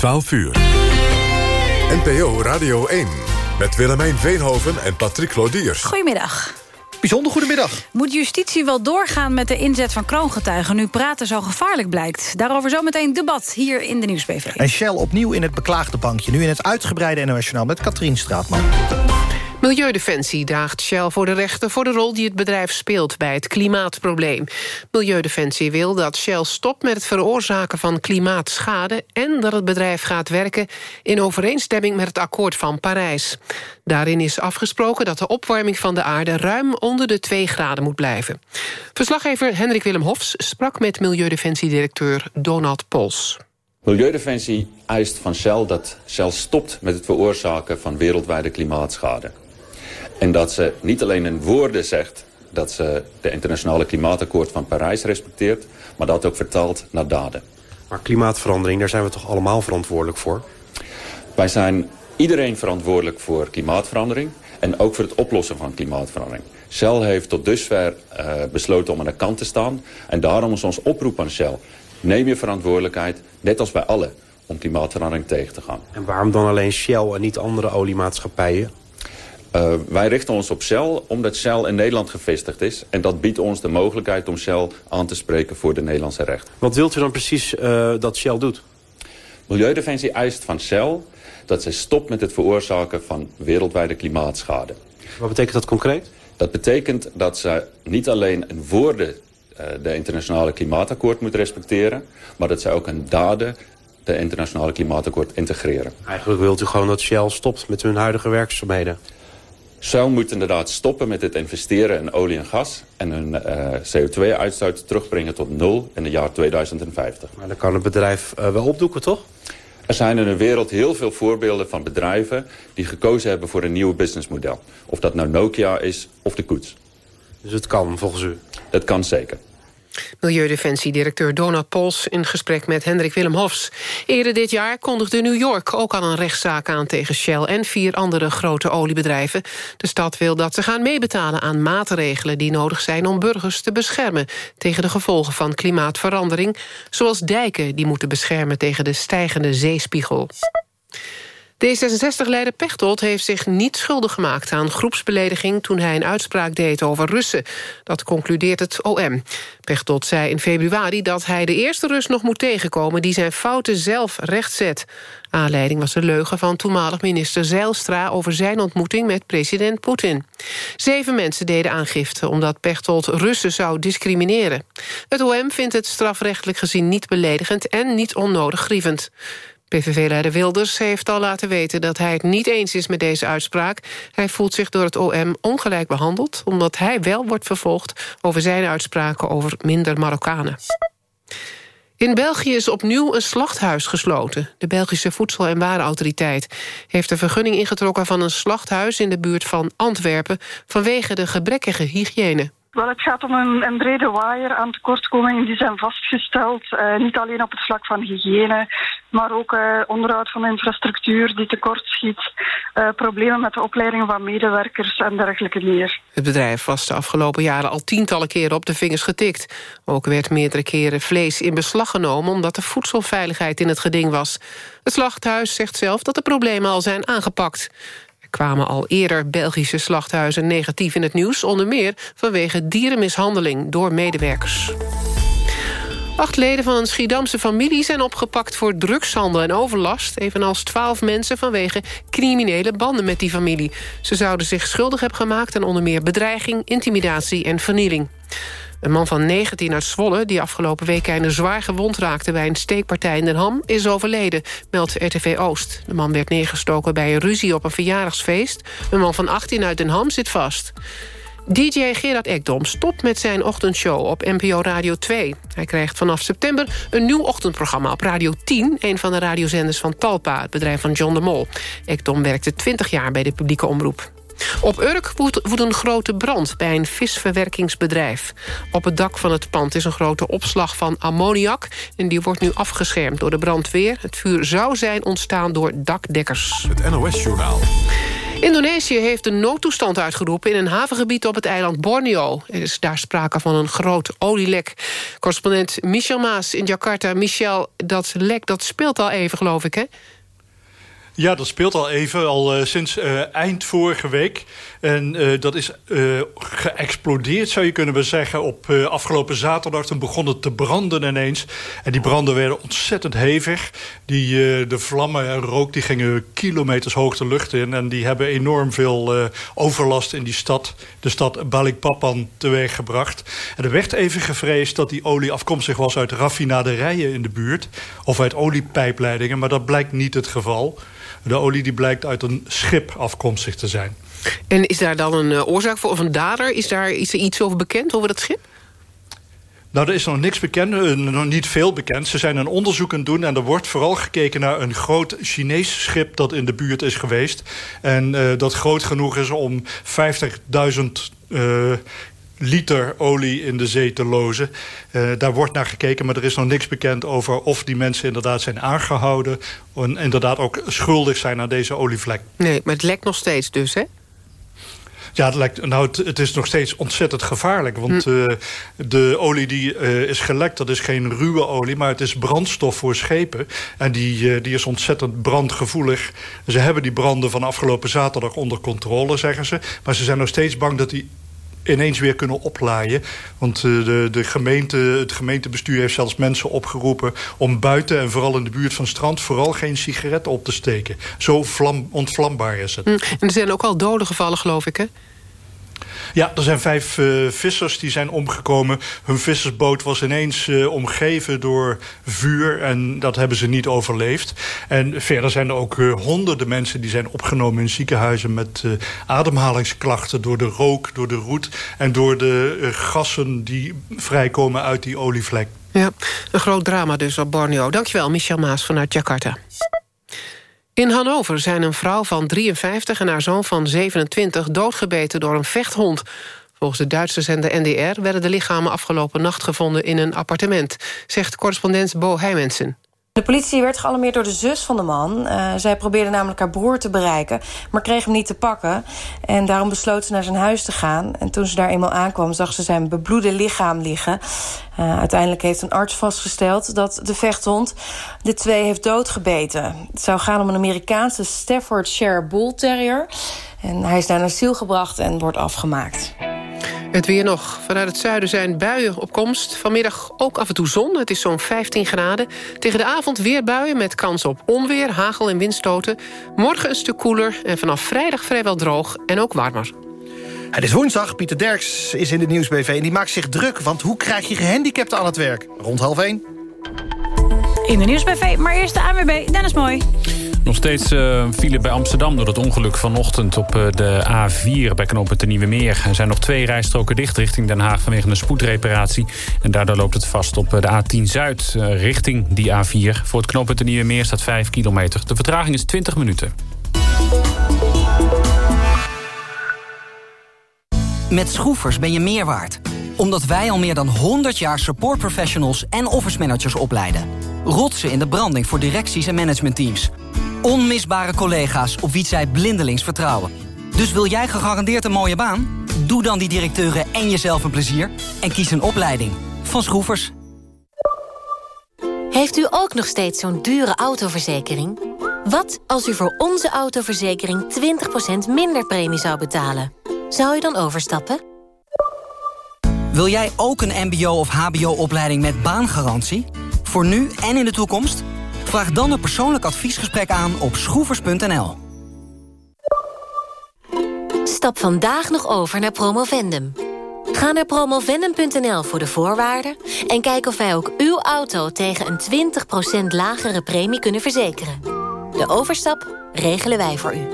12 uur. NPO Radio 1 met Willemijn Veenhoven en Patrick Lodiers. Goedemiddag. Bijzonder goedemiddag. Moet justitie wel doorgaan met de inzet van kroongetuigen... nu praten zo gevaarlijk blijkt? Daarover zometeen debat hier in de Nieuwsbv. En Shell opnieuw in het beklaagde bankje. Nu in het uitgebreide internationaal met Katrien Straatman. Milieudefensie daagt Shell voor de rechter... voor de rol die het bedrijf speelt bij het klimaatprobleem. Milieudefensie wil dat Shell stopt met het veroorzaken van klimaatschade... en dat het bedrijf gaat werken in overeenstemming met het akkoord van Parijs. Daarin is afgesproken dat de opwarming van de aarde... ruim onder de 2 graden moet blijven. Verslaggever Hendrik Willem Hofs sprak met Milieudefensie-directeur Donald Pols. Milieudefensie eist van Shell dat Shell stopt met het veroorzaken van wereldwijde klimaatschade. En dat ze niet alleen in woorden zegt dat ze de internationale klimaatakkoord van Parijs respecteert... maar dat ook vertaalt naar daden. Maar klimaatverandering, daar zijn we toch allemaal verantwoordelijk voor? Wij zijn iedereen verantwoordelijk voor klimaatverandering... en ook voor het oplossen van klimaatverandering. Shell heeft tot dusver uh, besloten om aan de kant te staan... en daarom is ons oproep aan Shell... neem je verantwoordelijkheid, net als bij allen om klimaatverandering tegen te gaan. En waarom dan alleen Shell en niet andere oliemaatschappijen? Uh, wij richten ons op Shell omdat Shell in Nederland gevestigd is. En dat biedt ons de mogelijkheid om Shell aan te spreken voor de Nederlandse recht. Wat wilt u dan precies uh, dat Shell doet? Milieudefensie eist van Shell dat zij stopt met het veroorzaken van wereldwijde klimaatschade. Wat betekent dat concreet? Dat betekent dat ze niet alleen in woorden uh, de internationale klimaatakkoord moet respecteren... maar dat zij ook in daden de internationale klimaatakkoord integreren. Eigenlijk wilt u gewoon dat Shell stopt met hun huidige werkzaamheden? Shell moet inderdaad stoppen met het investeren in olie en gas... en hun uh, CO2-uitstoot terugbrengen tot nul in het jaar 2050. Maar dan kan het bedrijf uh, wel opdoeken, toch? Er zijn in de wereld heel veel voorbeelden van bedrijven... die gekozen hebben voor een nieuw businessmodel. Of dat nou Nokia is of de koets. Dus het kan, volgens u? Het kan zeker. Milieudefensie-directeur Donald Pols in gesprek met Hendrik Willem Hofs. Eerder dit jaar kondigde New York ook al een rechtszaak aan tegen Shell... en vier andere grote oliebedrijven. De stad wil dat ze gaan meebetalen aan maatregelen... die nodig zijn om burgers te beschermen... tegen de gevolgen van klimaatverandering... zoals dijken die moeten beschermen tegen de stijgende zeespiegel. D66-leider Pechtold heeft zich niet schuldig gemaakt aan groepsbelediging... toen hij een uitspraak deed over Russen. Dat concludeert het OM. Pechtold zei in februari dat hij de eerste Rus nog moet tegenkomen... die zijn fouten zelf rechtzet. Aanleiding was de leugen van toenmalig minister Zeilstra... over zijn ontmoeting met president Poetin. Zeven mensen deden aangifte omdat Pechtold Russen zou discrimineren. Het OM vindt het strafrechtelijk gezien niet beledigend... en niet onnodig grievend. PVV-leider Wilders heeft al laten weten dat hij het niet eens is met deze uitspraak. Hij voelt zich door het OM ongelijk behandeld... omdat hij wel wordt vervolgd over zijn uitspraken over minder Marokkanen. In België is opnieuw een slachthuis gesloten. De Belgische Voedsel- en Warenautoriteit heeft de vergunning ingetrokken van een slachthuis in de buurt van Antwerpen vanwege de gebrekkige hygiëne. Wel, het gaat om een, brede waaier aan tekortkomingen die zijn vastgesteld. Uh, niet alleen op het vlak van hygiëne, maar ook uh, onderhoud van infrastructuur die tekortschiet. Uh, problemen met de opleiding van medewerkers en dergelijke meer. Het bedrijf was de afgelopen jaren al tientallen keren op de vingers getikt. Ook werd meerdere keren vlees in beslag genomen... omdat de voedselveiligheid in het geding was. Het slachthuis zegt zelf dat de problemen al zijn aangepakt kwamen al eerder Belgische slachthuizen negatief in het nieuws... onder meer vanwege dierenmishandeling door medewerkers. Acht leden van een Schiedamse familie zijn opgepakt voor drugshandel en overlast... evenals twaalf mensen vanwege criminele banden met die familie. Ze zouden zich schuldig hebben gemaakt aan onder meer bedreiging, intimidatie en vernieling. Een man van 19 uit Zwolle, die afgelopen week einde zwaar gewond raakte... bij een steekpartij in Den Ham, is overleden, meldt RTV Oost. De man werd neergestoken bij een ruzie op een verjaardagsfeest. Een man van 18 uit Den Ham zit vast. DJ Gerard Ekdom stopt met zijn ochtendshow op NPO Radio 2. Hij krijgt vanaf september een nieuw ochtendprogramma op Radio 10... een van de radiozenders van Talpa, het bedrijf van John de Mol. Ekdom werkte 20 jaar bij de publieke omroep. Op Urk woedt een grote brand bij een visverwerkingsbedrijf. Op het dak van het pand is een grote opslag van ammoniak... en die wordt nu afgeschermd door de brandweer. Het vuur zou zijn ontstaan door dakdekkers. Het NOS-journaal. Indonesië heeft een noodtoestand uitgeroepen... in een havengebied op het eiland Borneo. Er is daar sprake van een groot olielek. Correspondent Michel Maas in Jakarta. Michel, dat lek dat speelt al even, geloof ik, hè? Ja, dat speelt al even, al uh, sinds uh, eind vorige week. En uh, dat is geëxplodeerd, zou je kunnen zeggen, op afgelopen zaterdag. Toen begon het te branden ineens. En die branden werden ontzettend hevig. Die, de vlammen en rook die gingen kilometers hoog de lucht in. En die hebben enorm veel overlast in die stad, de stad Balikpapan, teweeggebracht. En er werd even gevreesd dat die olie afkomstig was uit raffinaderijen in de buurt. Of uit oliepijpleidingen, maar dat blijkt niet het geval. De olie die blijkt uit een schip afkomstig te zijn. En is daar dan een oorzaak voor of een dader? Is daar is er iets over bekend over dat schip? Nou, er is nog niks bekend, nog niet veel bekend. Ze zijn een onderzoek aan het doen en er wordt vooral gekeken naar een groot Chinees schip dat in de buurt is geweest. En uh, dat groot genoeg is om 50.000 uh, liter olie in de zee te lozen. Uh, daar wordt naar gekeken, maar er is nog niks bekend over... of die mensen inderdaad zijn aangehouden... en inderdaad ook schuldig zijn aan deze olievlek. Nee, maar het lekt nog steeds dus, hè? Ja, het, lijkt, nou, het, het, is nog steeds ontzettend gevaarlijk. Want hm. uh, de olie die uh, is gelekt, dat is geen ruwe olie... maar het is brandstof voor schepen. En die, uh, die is ontzettend brandgevoelig. Ze hebben die branden van afgelopen zaterdag onder controle, zeggen ze. Maar ze zijn nog steeds bang dat die ineens weer kunnen oplaaien. Want uh, de, de gemeente, het gemeentebestuur heeft zelfs mensen opgeroepen... om buiten en vooral in de buurt van het strand... vooral geen sigaretten op te steken. Zo vlam, ontvlambaar is het. Mm, en er zijn ook al doden gevallen, geloof ik, hè? Ja, er zijn vijf uh, vissers die zijn omgekomen. Hun vissersboot was ineens uh, omgeven door vuur en dat hebben ze niet overleefd. En verder zijn er ook uh, honderden mensen die zijn opgenomen in ziekenhuizen... met ademhalingsklachten door de rook, door de roet... en door de gassen die vrijkomen uit die olievlek. Ja, een groot drama dus op Borneo. Dankjewel, Michel Maas vanuit Jakarta. In Hannover zijn een vrouw van 53 en haar zoon van 27 doodgebeten door een vechthond. Volgens de Duitse zender NDR werden de lichamen afgelopen nacht gevonden in een appartement, zegt correspondent Bo Heimensen. De politie werd gealarmeerd door de zus van de man. Uh, zij probeerde namelijk haar broer te bereiken, maar kreeg hem niet te pakken. En daarom besloot ze naar zijn huis te gaan. En toen ze daar eenmaal aankwam, zag ze zijn bebloede lichaam liggen. Uh, uiteindelijk heeft een arts vastgesteld dat de vechthond de twee heeft doodgebeten. Het zou gaan om een Amerikaanse Staffordshire Bull Terrier. En hij is naar ziel gebracht en wordt afgemaakt. Het weer nog. Vanuit het zuiden zijn buien op komst. Vanmiddag ook af en toe zon. Het is zo'n 15 graden. Tegen de avond weer buien met kans op onweer, hagel en windstoten. Morgen een stuk koeler en vanaf vrijdag vrijwel droog en ook warmer. Het is woensdag. Pieter Derks is in de Nieuwsbv en die maakt zich druk. Want hoe krijg je gehandicapten aan het werk? Rond half 1. In de Nieuwsbv, maar eerst de ANWB. Dennis Mooi. Nog steeds uh, file bij Amsterdam door het ongeluk vanochtend op uh, de A4 bij knooppunt de Nieuwe Meer. Er zijn nog twee rijstroken dicht richting Den Haag vanwege een spoedreparatie. En daardoor loopt het vast op uh, de A10 Zuid richting die A4. Voor het knooppunt de Nieuwe Meer staat 5 kilometer. De vertraging is 20 minuten. Met schroefers ben je meer waard. Omdat wij al meer dan 100 jaar support professionals en office managers opleiden. Rotsen in de branding voor directies en managementteams. Onmisbare collega's op wie zij blindelings vertrouwen. Dus wil jij gegarandeerd een mooie baan? Doe dan die directeuren en jezelf een plezier. En kies een opleiding. Van Schroefers. Heeft u ook nog steeds zo'n dure autoverzekering? Wat als u voor onze autoverzekering 20% minder premie zou betalen? Zou u dan overstappen? Wil jij ook een mbo- of hbo-opleiding met baangarantie? Voor nu en in de toekomst? Vraag dan een persoonlijk adviesgesprek aan op schroevers.nl. Stap vandaag nog over naar Promovendum. Ga naar promovendum.nl voor de voorwaarden... en kijk of wij ook uw auto tegen een 20% lagere premie kunnen verzekeren. De overstap regelen wij voor u.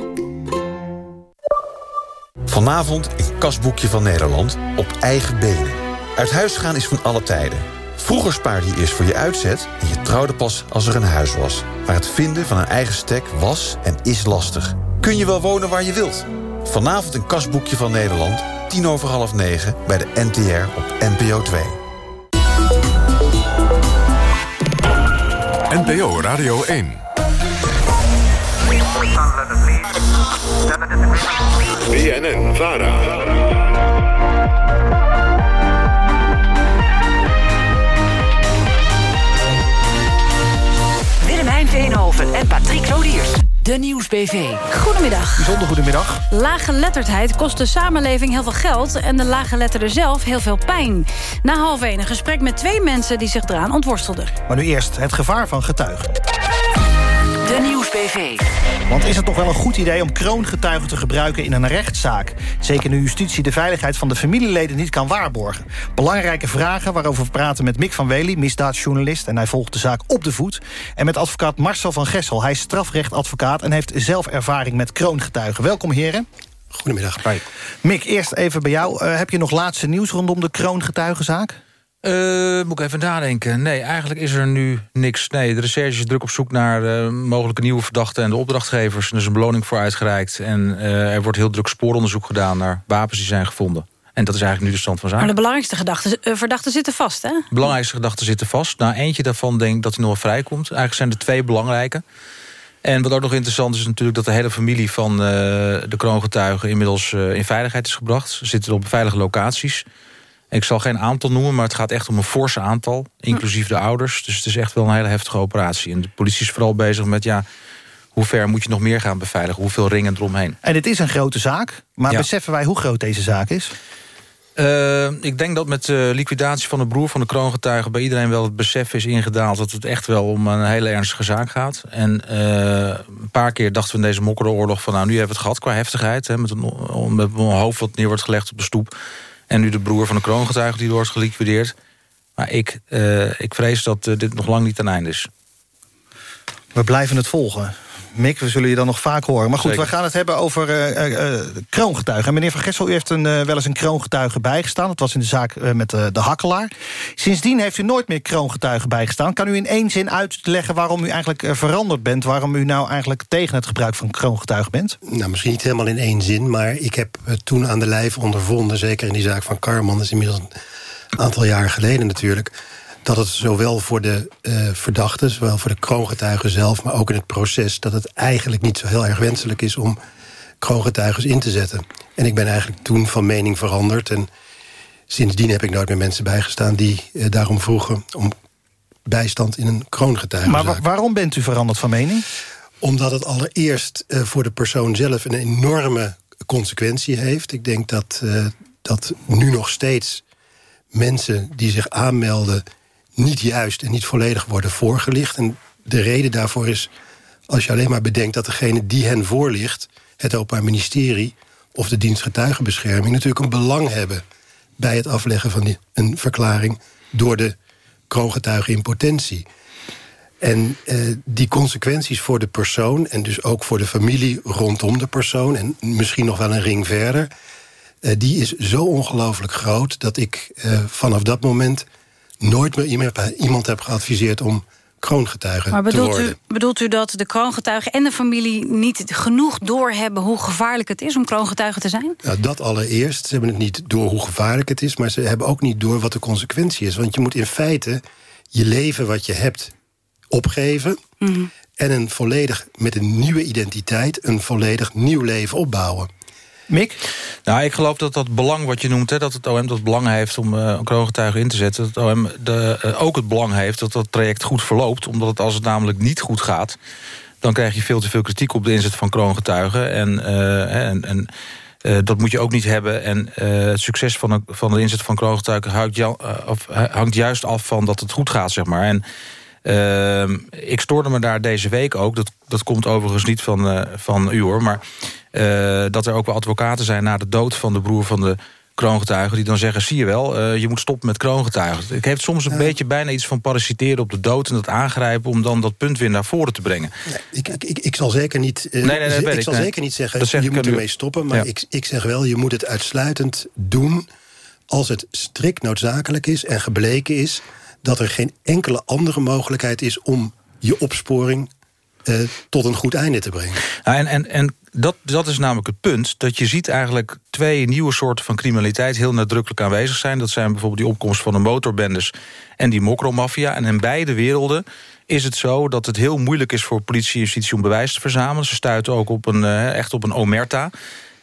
Vanavond een kasboekje van Nederland op eigen benen. Uit huis gaan is van alle tijden. Vroeger spaarde je eerst voor je uitzet en je trouwde pas als er een huis was. Maar het vinden van een eigen stek was en is lastig. Kun je wel wonen waar je wilt? Vanavond een kasboekje van Nederland, tien over half negen... bij de NTR op NPO 2. NPO Radio 1. BNN Vara. En Patrick Lodiers. De Nieuws-BV. Goedemiddag. Bijzonder goedemiddag. Lage letterdheid kost de samenleving heel veel geld... en de lage letterden zelf heel veel pijn. Na half één een gesprek met twee mensen die zich eraan ontworstelden. Maar nu eerst het gevaar van getuigen. Want is het nog wel een goed idee om kroongetuigen te gebruiken in een rechtszaak? Zeker nu justitie de veiligheid van de familieleden niet kan waarborgen. Belangrijke vragen waarover we praten met Mick van Wely, misdaadjournalist... en hij volgt de zaak op de voet. En met advocaat Marcel van Gessel. Hij is strafrechtadvocaat en heeft zelf ervaring met kroongetuigen. Welkom heren. Goedemiddag. Mick, eerst even bij jou. Uh, heb je nog laatste nieuws rondom de kroongetuigenzaak? Uh, moet ik even nadenken. Nee, eigenlijk is er nu niks. Nee, de recherche is druk op zoek naar uh, mogelijke nieuwe verdachten... en de opdrachtgevers. Er is een beloning voor uitgereikt. En uh, er wordt heel druk spooronderzoek gedaan... naar wapens die zijn gevonden. En dat is eigenlijk nu de stand van zaken. Maar de belangrijkste gedachten, verdachten zitten vast, hè? De belangrijkste gedachten zitten vast. Nou, eentje daarvan denk ik dat hij nog wel vrijkomt. Eigenlijk zijn er twee belangrijke. En wat ook nog interessant is natuurlijk... dat de hele familie van de kroongetuigen... inmiddels in veiligheid is gebracht. Ze zitten op veilige locaties... Ik zal geen aantal noemen, maar het gaat echt om een forse aantal. Inclusief de ouders. Dus het is echt wel een hele heftige operatie. En de politie is vooral bezig met... ja, hoe ver moet je nog meer gaan beveiligen? Hoeveel ringen eromheen? En het is een grote zaak. Maar Ja. beseffen wij hoe groot deze zaak is? Uh, ik denk dat met de liquidatie van de broer van de kroongetuigen... bij iedereen wel het besef is ingedaald... dat het echt wel om een hele ernstige zaak gaat. En uh, een paar keer dachten we in deze mokkere van... nou, nu hebben we het gehad qua heftigheid. Hè, met, een, met een hoofd wat neer wordt gelegd op de stoep. En nu de broer van de kroongetuige die wordt geliquideerd. Maar ik, uh, ik vrees dat uh, dit nog lang niet ten einde is. We blijven het volgen. Mick, we zullen je dan nog vaak horen. Maar goed, Zeker. we gaan het hebben over uh, kroongetuigen. En meneer Van Gessel, u heeft een, wel eens een kroongetuige bijgestaan. Dat was in de zaak met de hakkelaar. Sindsdien heeft u nooit meer kroongetuigen bijgestaan. Kan u in één zin uitleggen waarom u eigenlijk veranderd bent? Waarom u nou eigenlijk tegen het gebruik van kroongetuigen bent? Nou, misschien niet helemaal in één zin, maar ik heb het toen aan de lijf ondervonden... zeker in die zaak van Karman, dat is inmiddels een aantal jaren geleden natuurlijk... dat het zowel voor de uh, verdachten, zowel voor de kroongetuigen zelf... maar ook in het proces, dat het eigenlijk niet zo heel erg wenselijk is... om kroongetuigen in te zetten. En ik ben eigenlijk toen van mening veranderd... en sindsdien heb ik nooit meer mensen bijgestaan die uh, daarom vroegen... om bijstand in een kroongetuigenzaak. Maar wa waarom bent u veranderd van mening? Omdat het allereerst uh, voor de persoon zelf een enorme consequentie heeft. Ik denk dat, dat nu nog steeds mensen die zich aanmelden... niet juist en niet volledig worden voorgelicht. En de reden daarvoor is, als je alleen maar bedenkt... dat degene die hen voorligt, het Openbaar Ministerie... of de dienst getuigenbescherming... natuurlijk een belang hebben bij het afleggen van die, een verklaring... door de kroongetuige in potentie. En uh, die consequenties voor de persoon... en dus ook voor de familie rondom de persoon... en misschien nog wel een ring verder... Uh, die is zo ongelooflijk groot... dat ik uh, vanaf dat moment nooit meer iemand, iemand heb geadviseerd... om kroongetuige maar te bedoelt worden. U, bedoelt u dat de kroongetuigen en de familie niet genoeg doorhebben... hoe gevaarlijk het is om kroongetuige te zijn? Nou, dat allereerst. Ze hebben het niet door hoe gevaarlijk het is... maar ze hebben ook niet door wat de consequentie is. Want je moet in feite je leven wat je hebt opgeven... Mhm. En een volledig, met een nieuwe identiteit... een volledig nieuw leven opbouwen. Mick? Nou, ik geloof dat dat belang wat je noemt... Hè, dat het OM dat belang heeft om uh, een kroongetuige in te zetten... dat het OM de, uh, ook het belang heeft dat dat traject goed verloopt. Omdat als het namelijk niet goed gaat... dan krijg je veel te veel kritiek op de inzet van kroongetuigen. En, uh, en, en dat moet je ook niet hebben. En het succes van van de inzet van kroongetuigen hangt, hangt juist af van dat het goed gaat, zeg maar. En Uh, ik stoorde me daar deze week ook. Dat, dat komt overigens niet van, van u hoor. Maar dat er ook wel advocaten zijn na de dood van de broer van de kroongetuigen... die dan zeggen, zie je wel, je moet stoppen met kroongetuigen. Ik heeft soms een beetje bijna iets van parasiteren op de dood... en dat aangrijpen om dan dat punt weer naar voren te brengen. Nee, ik, ik, ik, ik, zal zeker niet, nee, nee, ik, ik zal zeker niet zeggen, dat zeg je moet u. ermee stoppen. Maar Ja. ik, ik zeg wel, je moet het uitsluitend doen... als het strikt noodzakelijk is en gebleken is dat er geen enkele andere mogelijkheid is... om je opsporing eh, tot een goed einde te brengen. En en, en dat, dat is namelijk het punt. Dat je ziet eigenlijk twee nieuwe soorten van criminaliteit... heel nadrukkelijk aanwezig zijn. Dat zijn bijvoorbeeld die opkomst van de motorbendes... en die mokromafia. En in beide werelden is het zo dat het heel moeilijk is... voor politie en justitie om bewijs te verzamelen. Ze stuiten ook op een, eh, echt op een omerta.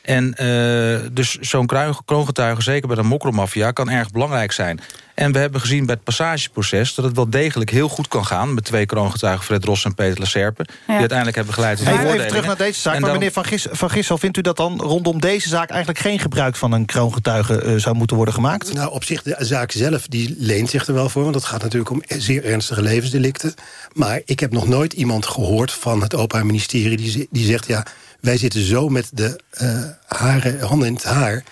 En uh, dus zo'n kroongetuige, zeker bij de mokromafia... kan erg belangrijk zijn. En we hebben gezien bij het passageproces... dat het wel degelijk heel goed kan gaan... met twee kroongetuigen, Fred Ros en Peter Lacerpe... Ja. die uiteindelijk hebben geleid tot even, even terug naar deze zaak. Maar meneer Van, Gis, van Gissel, vindt u dat dan rondom deze zaak... eigenlijk geen gebruik van een kroongetuige uh, zou moeten worden gemaakt? Nou, op zich, de zaak zelf die leent zich er wel voor... want het gaat natuurlijk om zeer ernstige levensdelicten. Maar ik heb nog nooit iemand gehoord van het Openbaar Ministerie... die, die zegt, ja, wij zitten zo met de uh, handen in het haar...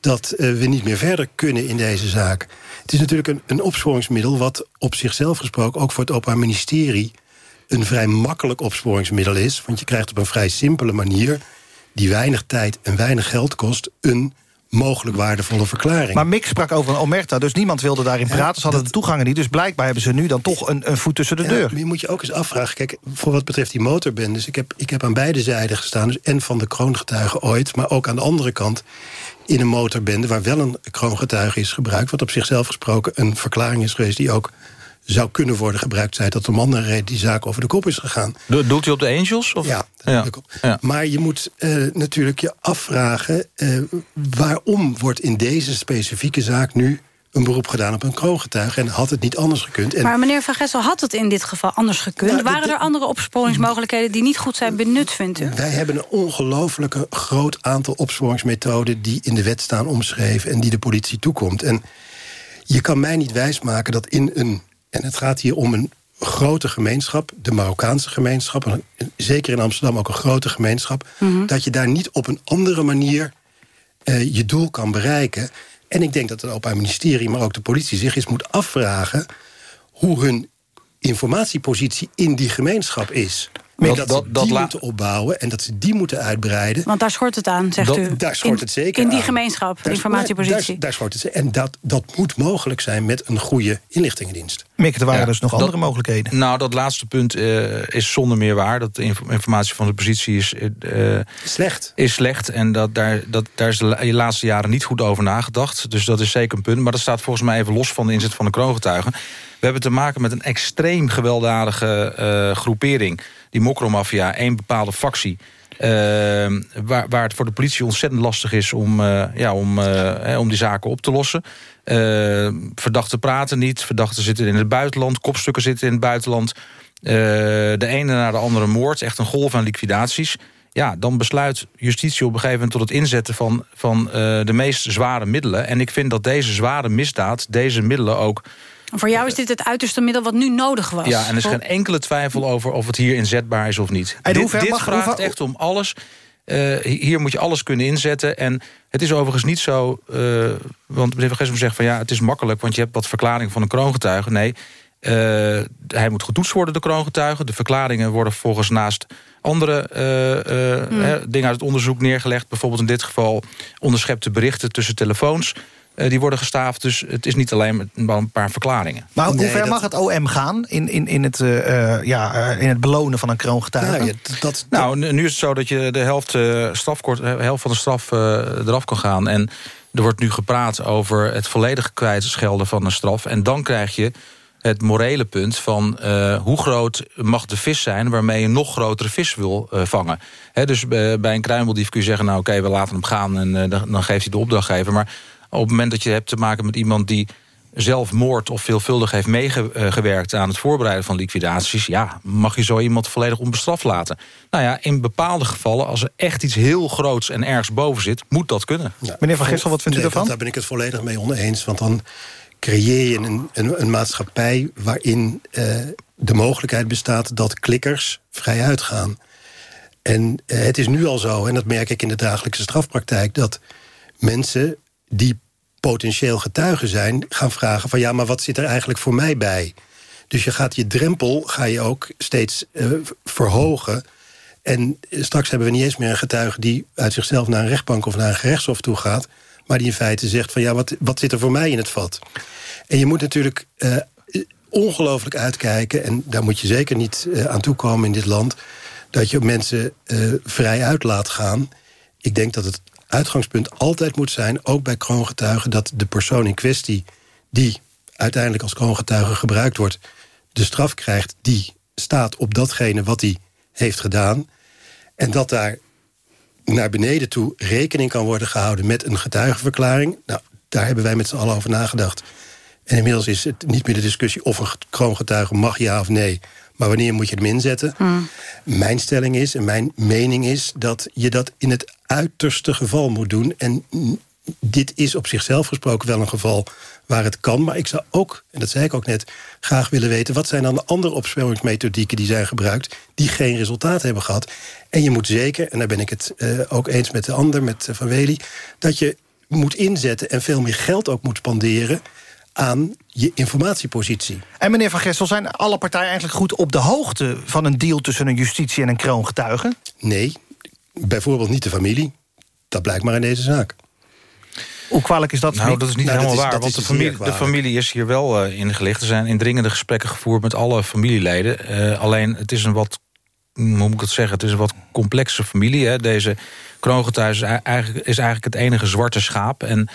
dat uh, we niet meer verder kunnen in deze zaak. Het is natuurlijk een, een opsporingsmiddel... wat op zichzelf gesproken ook voor het Openbaar Ministerie... een vrij makkelijk opsporingsmiddel is. Want je krijgt op een vrij simpele manier... die weinig tijd en weinig geld kost... een mogelijk waardevolle verklaring. Maar Mick sprak over een omerta, dus niemand wilde daarin praten. Ze hadden dat, de toegangen niet, dus blijkbaar hebben ze nu dan toch een, een voet tussen de ja, deur. Je moet je ook eens afvragen, kijk, voor wat betreft die motorbendes... ik heb, ik heb aan beide zijden gestaan, dus en van de kroongetuigen ooit... maar ook aan de andere kant in een motorbende... waar wel een kroongetuige is gebruikt... wat op zichzelf gesproken een verklaring is geweest... die ook zou kunnen worden gebruikt... zei dat de man reed die zaak over de kop is gegaan. Doelt u op de Angels? Of? Ja, ja. ja. maar je moet uh, natuurlijk je afvragen... Uh, waarom wordt in deze specifieke zaak nu een beroep gedaan op een kroongetuige... en had het niet anders gekund. En maar meneer Van Gessel, had het in dit geval anders gekund? Nou, Waren er andere opsporingsmogelijkheden die niet goed zijn benut, vindt u? Wij hebben een ongelooflijke groot aantal opsporingsmethoden... die in de wet staan omschreven en die de politie toekomt. En je kan mij niet wijsmaken dat in een en het gaat hier om een grote gemeenschap, de Marokkaanse gemeenschap... zeker in Amsterdam ook een grote gemeenschap... Mm -hmm. dat je daar niet op een andere manier uh, je doel kan bereiken. En ik denk dat het Openbaar Ministerie, maar ook de politie... zich eens moet afvragen hoe hun informatiepositie in die gemeenschap is. Maar dat, dat, ze die moeten opbouwen en dat ze die moeten uitbreiden. Want daar schort het aan, zegt dat, u. Daar schort in, het zeker In die aan. gemeenschap, daar, informatiepositie. Daar, daar schort het En dat, dat moet mogelijk zijn met een goede inlichtingendienst. Mick, er waren ja, dus nog dat, andere mogelijkheden. Nou, dat laatste punt uh, is zonder meer waar. Dat de informatie van de positie is... Uh, slecht. Is slecht. En dat, daar, dat, daar is de laatste jaren niet goed over nagedacht. Dus dat is zeker een punt. Maar dat staat volgens mij even los van de inzet van de kroongetuigen. We hebben te maken met een extreem gewelddadige uh, groepering. Die mokromafia, één bepaalde factie. Uh, waar, waar het voor de politie ontzettend lastig is om, uh, ja, om, uh, om die zaken op te lossen. verdachten praten niet, verdachten zitten in het buitenland... kopstukken zitten in het buitenland. de ene naar de andere moord, echt een golf aan liquidaties. Ja, dan besluit justitie op een gegeven moment tot het inzetten van, van de meest zware middelen. En ik vind dat deze zware misdaad, deze middelen ook voor jou is dit het uiterste middel wat nu nodig was. Ja, en er is geen enkele twijfel over of het hier inzetbaar is of niet. En dit dit mag, vraagt echt om alles. Uh, hier moet je alles kunnen inzetten. En het is overigens niet zo... Uh, want meneer Van zegt van ja, het is makkelijk... want je hebt wat verklaring van een kroongetuige. Nee, uh, hij moet getoetst worden, de kroongetuige. De verklaringen worden volgens naast andere hmm. dingen uit het onderzoek neergelegd. Bijvoorbeeld in dit geval onderschepte berichten tussen telefoons... Uh, die worden gestaafd. Dus het is niet alleen maar een paar verklaringen. Maar hoe nee, ver dat... mag het OM gaan in, in, in, het, uh, ja, uh, in het belonen van een kroongetuige? Ja, dat, dat, nou, nu is het zo dat je de helft, strafkort, de helft van de straf eraf kan gaan. En er wordt nu gepraat over het volledige kwijtschelden van een straf. En dan krijg je het morele punt van hoe groot mag de vis zijn... waarmee je een nog grotere vis wil vangen. He, dus bij een kruimeldief kun je zeggen... nou oké, okay, we laten hem gaan en dan geeft hij de opdrachtgever. Maar op het moment dat je hebt te maken met iemand die zelf moord of veelvuldig heeft meegewerkt aan het voorbereiden van liquidaties... ja, mag je zo iemand volledig onbestraft laten. Nou ja, in bepaalde gevallen, als er echt iets heel groots en ergens boven zit... moet dat kunnen. Ja. Meneer Van Gessel, wat vindt nee, u ervan? Daar ben ik het volledig mee oneens, want dan creëer je een, een, een maatschappij... waarin uh, de mogelijkheid bestaat dat klikkers vrij uitgaan. En uh, het is nu al zo, en dat merk ik in de dagelijkse strafpraktijk... dat mensen die potentieel getuigen zijn... gaan vragen van ja, maar wat zit er eigenlijk voor mij bij? Dus je gaat je drempel ga je ook steeds uh, verhogen. En straks hebben we niet eens meer een getuige... die uit zichzelf naar een rechtbank of naar een gerechtshof toe gaat... maar die in feite zegt van ja, wat, wat zit er voor mij in het vat? En je moet natuurlijk... Uh, ongelooflijk uitkijken... en daar moet je zeker niet uh, aan toekomen in dit land... dat je mensen uh, vrij uit laat gaan. Ik denk dat het uitgangspunt altijd moet zijn... ook bij kroongetuigen, dat de persoon in kwestie... die uiteindelijk als kroongetuige gebruikt wordt... de straf krijgt die staat op datgene wat hij heeft gedaan... en dat daar naar beneden toe rekening kan worden gehouden... met een getuigenverklaring. Nou, daar hebben wij met z'n allen over nagedacht. En inmiddels is het niet meer de discussie of een kroongetuige mag ja of nee... maar wanneer moet je hem inzetten? Hmm. Mijn stelling is, en mijn mening is... dat je dat in het uiterste geval moet doen. En dit is op zichzelf gesproken wel een geval waar het kan. Maar ik zou ook, en dat zei ik ook net, graag willen weten... wat zijn dan de andere opsporingsmethodieken die zijn gebruikt... die geen resultaat hebben gehad. En je moet zeker, en daar ben ik het uh, ook eens met de ander, met uh, Van Wely... dat je moet inzetten en veel meer geld ook moet spanderen aan je informatiepositie. En meneer Van Gessel, zijn alle partijen eigenlijk goed op de hoogte... van een deal tussen een justitie en een kroongetuige? Nee, bijvoorbeeld niet de familie. Dat blijkt maar in deze zaak. Hoe kwalijk is dat? Nou, dat is niet Nou, helemaal is- waar. Want de familie, de familie is hier wel eh, ingelicht. Er zijn indringende gesprekken gevoerd met alle familieleden. Eh, alleen, het is een wat... Hoe moet ik het zeggen? Het is een wat complexe familie. Hè? Deze kroongetuige is ei- eigenlijk, is eigenlijk het enige zwarte schaap. En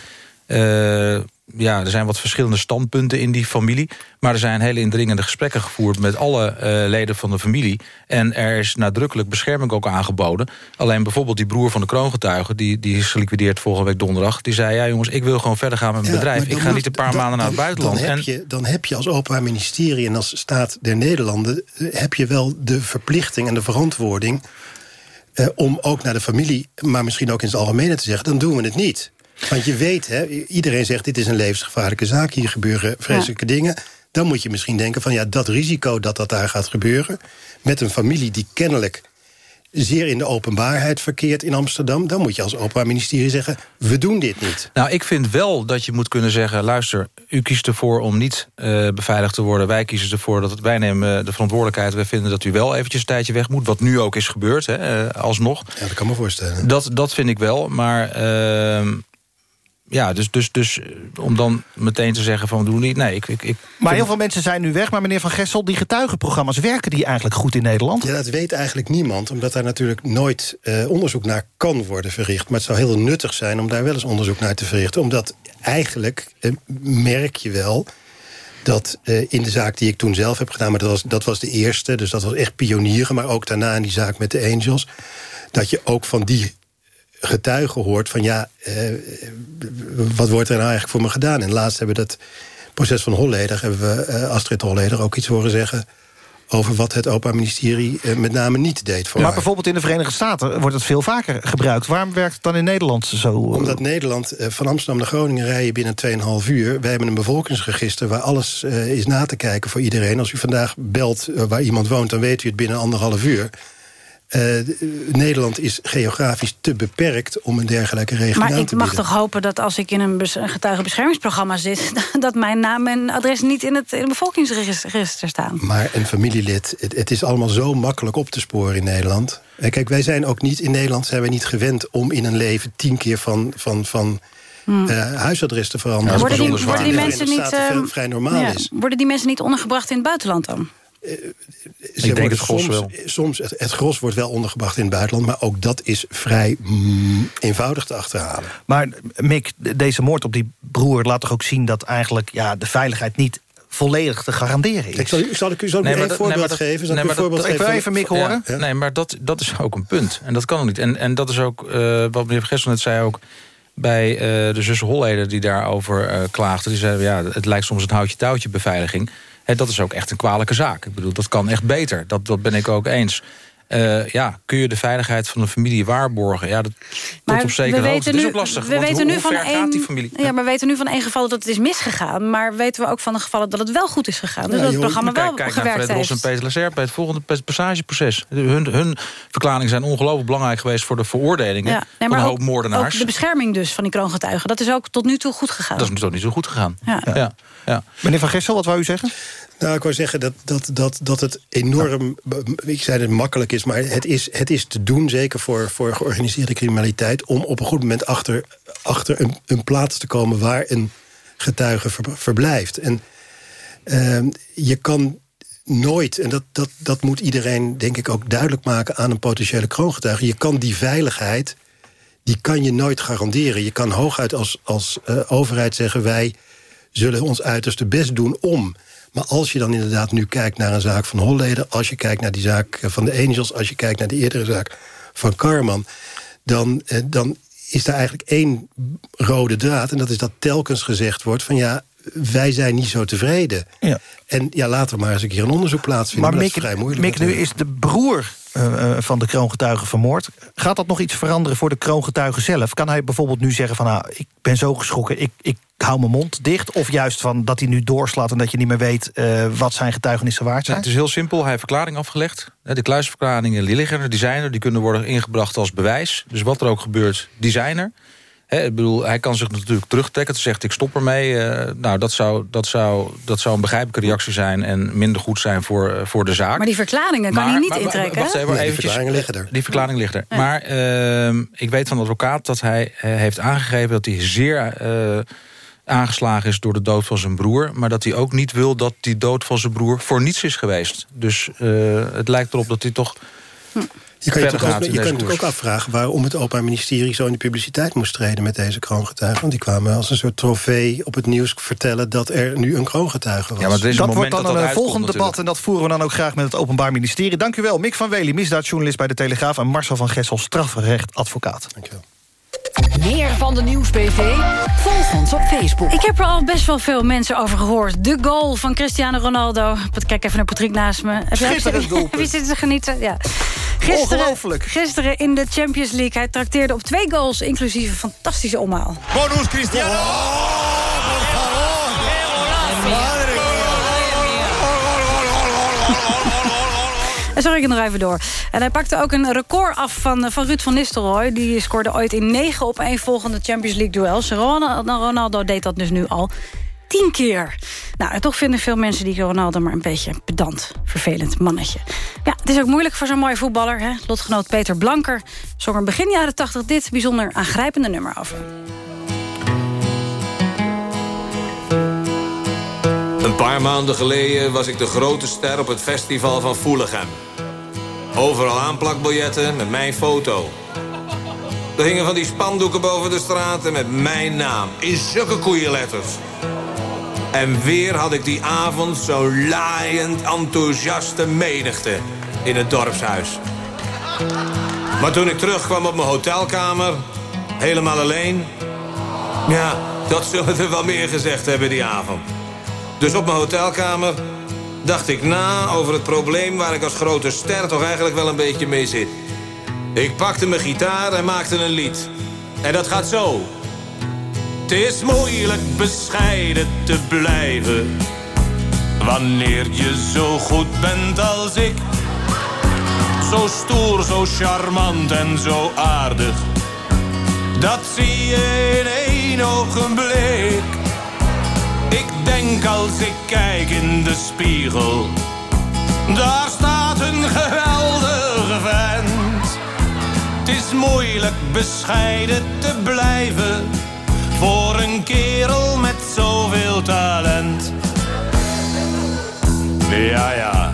eh, ja, er zijn wat verschillende standpunten in die familie. Maar er zijn hele indringende gesprekken gevoerd... met alle eh, leden van de familie. En er is nadrukkelijk bescherming ook aangeboden. Alleen bijvoorbeeld die broer van de kroongetuige... die, die is geliquideerd volgende week donderdag... die zei, ja jongens, ik wil gewoon verder gaan met mijn Ja, bedrijf. Ik ga niet een paar dan- maanden naar het buitenland. Dan heb, En- je, dan heb je als Openbaar Ministerie en als Staat der Nederlanden... eh, heb je wel de verplichting en de verantwoording... eh, om ook naar de familie, maar misschien ook in het algemeen te zeggen... dan doen we het niet. Want je weet, hè, iedereen zegt dit is een levensgevaarlijke zaak... hier gebeuren vreselijke dingen. Dan moet je misschien denken van ja, dat risico dat dat daar gaat gebeuren... met een familie die kennelijk zeer in de openbaarheid verkeert in Amsterdam... dan moet je als Openbaar Ministerie zeggen, we doen dit niet. Nou, ik vind wel dat je moet kunnen zeggen... luister, u kiest ervoor om niet eh, beveiligd te worden. Wij kiezen ervoor dat het, wij nemen de verantwoordelijkheid. Wij vinden dat u wel eventjes een tijdje weg moet. Wat nu ook is gebeurd, hè, eh, alsnog. Ja, dat kan me voorstellen. Dat, dat vind ik wel, maar... ehm, ja, dus, dus, dus eh, om dan meteen te zeggen van we doen niet... Nee, ik, ik, ik Maar heel veel mensen zijn nu weg. Maar meneer Van Gessel, die getuigenprogramma's... werken die eigenlijk goed in Nederland? Ja, dat weet eigenlijk niemand, omdat daar natuurlijk nooit eh, onderzoek naar kan worden verricht. Maar het zou heel nuttig zijn om daar wel eens onderzoek naar te verrichten. Omdat eigenlijk eh, merk je wel dat eh, in de zaak die ik toen zelf heb gedaan... maar dat was, dat was de eerste, dus dat was echt pionieren... maar ook daarna in die zaak met de Angels... dat je ook van die getuigen hoort van... ja, eh, wat wordt er nou eigenlijk voor me gedaan? En laatst hebben we dat proces van Holleder... hebben we eh, Astrid Holleder ook iets horen zeggen over wat het Openbaar Ministerie eh, met name niet deed voor Maar haar. bijvoorbeeld in de Verenigde Staten wordt het veel vaker gebruikt. Waarom werkt het dan in Nederland zo? eh, Omdat Nederland van Amsterdam naar Groningen rijden binnen 2,5 uur. Wij hebben een bevolkingsregister waar alles is na te kijken voor iedereen. Als u vandaag belt waar iemand woont, dan weet u het binnen anderhalf uur. Eh, eh, Nederland is geografisch te beperkt om een dergelijke regeling Maar aan ik te mag toch hopen dat als ik in een, bes- een getuigenbeschermingsprogramma zit... dat mijn naam en adres niet in het, in het bevolkingsregister staan. Maar een familielid, het, het is allemaal zo makkelijk op te sporen in Nederland. En kijk, wij zijn ook niet in Nederland zijn wij niet gewend om in een leven tien keer van, van, van Hmm. eh, huisadres te veranderen. worden die, worden die mensen niet... Ehm, veel- vrij normaal ja, is. Worden die mensen niet ondergebracht in het buitenland dan? Ze denk het gros soms, wel. Soms, het, het gros wordt wel ondergebracht in het buitenland... maar ook dat is vrij mm, eenvoudig te achterhalen. Maar Mick, de- deze moord op die broer laat toch ook zien... dat eigenlijk ja, de veiligheid niet volledig te garanderen is? Ik zal, ik u zo Nee, een dat- voorbeeld nee, geven? Zal nee, ik dat- ik wil even Mick horen. Ja, Nee, maar dat, dat is ook een punt. En dat kan ook niet. En, en dat is ook eh, wat meneer Gessel net zei ook... bij eh, de zussen Holleder die daarover eh klaagden. Die zeiden, ja, het lijkt soms een houtje-touwtje beveiliging. Dat is ook echt een kwalijke zaak. Ik bedoel, dat kan echt beter. Dat, dat ben ik ook eens. Eh, ja, kun je de veiligheid van een familie waarborgen? Ja, dat, tot op zekere hoogte. Het is ook lastig. we weten hoe, nu hoe van één, die familie? Ja, maar we weten nu van één geval dat het is misgegaan. Maar weten we ook van de gevallen dat het wel goed is gegaan. Dus Ja, dat het programma wel Kijk, kijk naar gewerkt Fred Ros en heeft. Peter Lazer bij het volgende passageproces. Hun, hun verklaringen zijn ongelooflijk belangrijk geweest... voor de veroordelingen Ja, nee, van maar een ook, hoop moordenaars. ook de bescherming dus van die kroongetuigen. Dat is ook tot nu toe goed gegaan. Dat is nu toch niet zo goed gegaan. Ja. Ja. Ja. Meneer Van Gessel, wat wou u zeggen? Nou, ik wou zeggen dat, dat, dat, dat het enorm... Ik zei het makkelijk is, maar het is, het is te doen... zeker voor, voor georganiseerde criminaliteit... om op een goed moment achter, achter een, een plaats te komen... waar een getuige ver- verblijft. En Ehm, je kan nooit, en dat, dat, dat moet iedereen denk ik ook duidelijk maken... aan een potentiële kroongetuige. Je kan die veiligheid, die kan je nooit garanderen. Je kan hooguit als, als uh, overheid zeggen... wij zullen ons uiterste best doen om... Maar als je dan inderdaad nu kijkt naar een zaak van Holleder... als je kijkt naar die zaak van de Angels... als je kijkt naar de eerdere zaak van Karman... dan, eh, dan is daar eigenlijk één rode draad. En dat is dat telkens gezegd wordt van ja, wij zijn niet zo tevreden. Ja. En ja, later maar eens een keer een onderzoek plaatsvinden. Maar, maar Mick, vrij moeilijk. Mick, nu is de broer uh, van de kroongetuige vermoord. Gaat dat nog iets veranderen voor de kroongetuige zelf? Kan hij bijvoorbeeld nu zeggen van... nou, ik ben zo geschrokken, ik, ik hou mijn mond dicht? Of juist van dat hij nu doorslaat en dat je niet meer weet... Uh, wat zijn getuigenissen waard zijn? het is heel simpel, hij heeft verklaring afgelegd. De kluisverklaringen die liggen er, die zijn er. Die kunnen worden ingebracht als bewijs. Dus wat er ook gebeurt, die zijn er. He, ik bedoel, hij kan zich natuurlijk terugtrekken. Hij zegt, ik stop ermee. Uh, nou, dat zou, dat, zou, dat zou een begrijpelijke reactie zijn... en minder goed zijn voor, uh, voor de zaak. Maar die verklaringen kan hij niet maar, intrekken, wacht even, nee, Die verklaringen liggen er. Die verklaring ligt er. Ja. Maar uh, ik weet van de advocaat dat hij heeft aangegeven... dat hij zeer aangeslagen is door de dood van zijn broer... maar dat hij ook niet wil dat die dood van zijn broer voor niets is geweest. Dus het lijkt erop dat hij toch... Hm. Je kan je, ook, je kan natuurlijk ook afvragen waarom het Openbaar Ministerie zo in de publiciteit moest treden met deze kroongetuigen. Want die kwamen als een soort trofee op het nieuws vertellen dat er nu een kroongetuige was. Ja, maar dat wordt dan een volgend debat en dat voeren we dan ook graag met het Openbaar Ministerie. Dank u wel, Mick van Wely, misdaadjournalist bij de Telegraaf en Marcel van Gessel, strafrechtadvocaat. Dank je wel. Meer van de Nieuws-PV? Volg ons op Facebook. Ik heb er al best wel veel mensen over gehoord. De goal van Cristiano Ronaldo. Kijk even naar Patrick naast me. Heb Schitterend doelpunt. Heb je zitten genieten? Ja. Gisteren, Ongelooflijk. Gisteren in de Champions League. Hij trakteerde op twee goals, inclusief een fantastische omhaal. Bonus Cristiano! Oh, En zo ik er nog even door. En hij pakte ook een record af van, van Ruud van Nistelrooy. Die scoorde ooit in negen op één volgende Champions League duels. Ronaldo, Ronaldo deed dat dus nu al tien keer. Nou, en toch vinden veel mensen die Ronaldo maar een beetje pedant, vervelend mannetje. Ja, het is ook moeilijk voor zo'n mooie voetballer. Hè? Lotgenoot Peter Blanker zong er begin jaren 80 dit bijzonder aangrijpende nummer over. Een paar maanden geleden was ik de grote ster op het festival van Voelichem. Overal aanplakbiljetten met mijn foto. Er hingen van die spandoeken boven de straten met mijn naam. In zulke koeienletters. En weer had ik die avond zo'n laaiend enthousiaste menigte in het dorpshuis. Maar toen ik terugkwam op mijn hotelkamer, helemaal alleen... ja, dat zullen er wel meer gezegd hebben die avond. Dus op mijn hotelkamer dacht ik na over het probleem... waar ik als grote ster toch eigenlijk wel een beetje mee zit. Ik pakte mijn gitaar en maakte een lied. En dat gaat zo. Het is moeilijk bescheiden te blijven... wanneer je zo goed bent als ik. Zo stoer, zo charmant en zo aardig. Dat zie je in één ogenblik. Ik denk als ik kijk in de spiegel... daar staat een geweldige vent. Het is moeilijk bescheiden te blijven voor een kerel met zoveel talent. Ja, ja.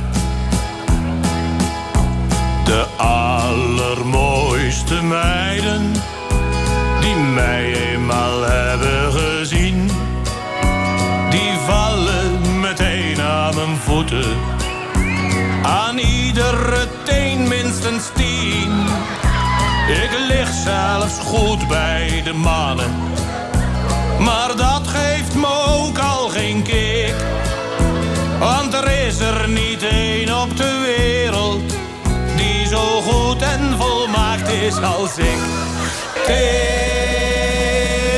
De allermooiste meiden die mij eenmaal hebben gezien, die vallen meteen aan mijn voeten. Aan iedere teen minstens tien. Ik lig zelfs goed bij de mannen maar dat geeft me ook al geen kick. Want er is er niet één op de wereld die zo goed en volmaakt is als ik. Het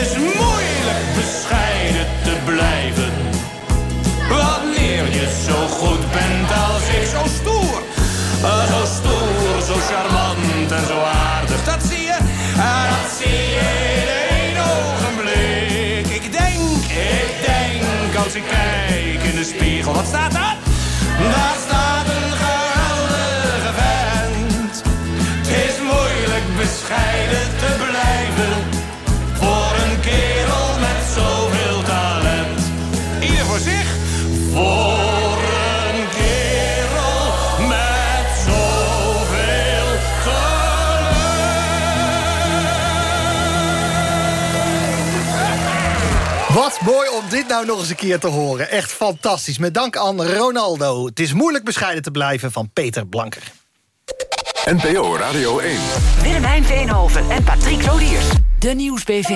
is moeilijk bescheiden te blijven. Wanneer je zo goed bent als ik, zo stoer. Zo stoer, zo charmant en zo aardig. Dat zie je, dat zie je als ik kijk in de spiegel. Wat staat daar? Daar staat een geweldige vent. Het is moeilijk bescheiden dit nou nog eens een keer te horen. Echt fantastisch. Met dank aan Ronaldo. Het is moeilijk bescheiden te blijven van Peter Blanker. NPO Radio 1. Willemijn Veenhoven en Patrick Lodiers. De Nieuwsbv.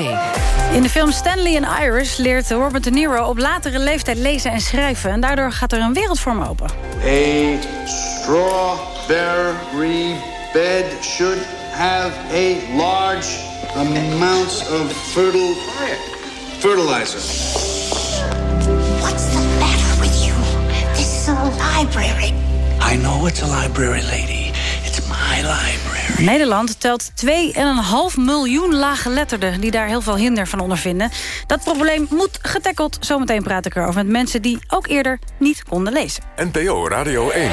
In de film Stanley and Iris leert Robert De Niro op latere leeftijd lezen en schrijven. En daardoor gaat er een wereld voor hem open. A strawberry bed should have a large amount of fertile fertilizer. What's the matter with you? This is a library. I know it's a library, lady. It's my library. Nederland telt 2,5 miljoen laaggeletterden... die daar heel veel hinder van ondervinden. Dat probleem moet getackeld. Zometeen praat ik erover met mensen die ook eerder niet konden lezen. NPO Radio 1.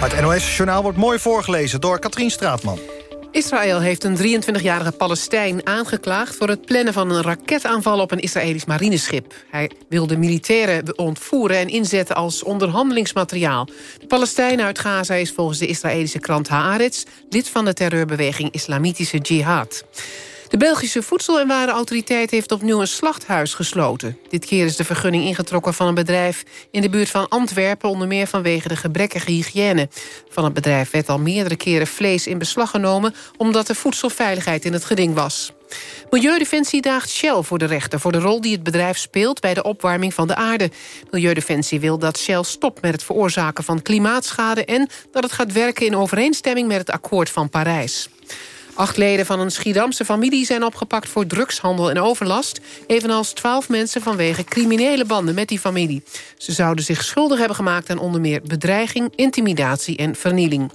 Het NOS-journaal wordt mooi voorgelezen door Katrien Straatman. Israël heeft een 23-jarige Palestijn aangeklaagd... voor het plannen van een raketaanval op een Israëlisch marineschip. Hij wilde militairen ontvoeren en inzetten als onderhandelingsmateriaal. De Palestijn uit Gaza is volgens de Israëlische krant Haaretz... lid van de terreurbeweging Islamitische Jihad. De Belgische Voedsel- en Warenautoriteit heeft opnieuw een slachthuis gesloten. Dit keer is de vergunning ingetrokken van een bedrijf in de buurt van Antwerpen... onder meer vanwege de gebrekkige hygiëne. Van het bedrijf werd al meerdere keren vlees in beslag genomen... omdat de voedselveiligheid in het geding was. Milieudefensie daagt Shell voor de rechter... voor de rol die het bedrijf speelt bij de opwarming van de aarde. Milieudefensie wil dat Shell stopt met het veroorzaken van klimaatschade... en dat het gaat werken in overeenstemming met het akkoord van Parijs. Acht leden van een Schiedamse familie zijn opgepakt voor drugshandel en overlast. Evenals twaalf mensen vanwege criminele banden met die familie. Ze zouden zich schuldig hebben gemaakt aan onder meer bedreiging, intimidatie en vernieling.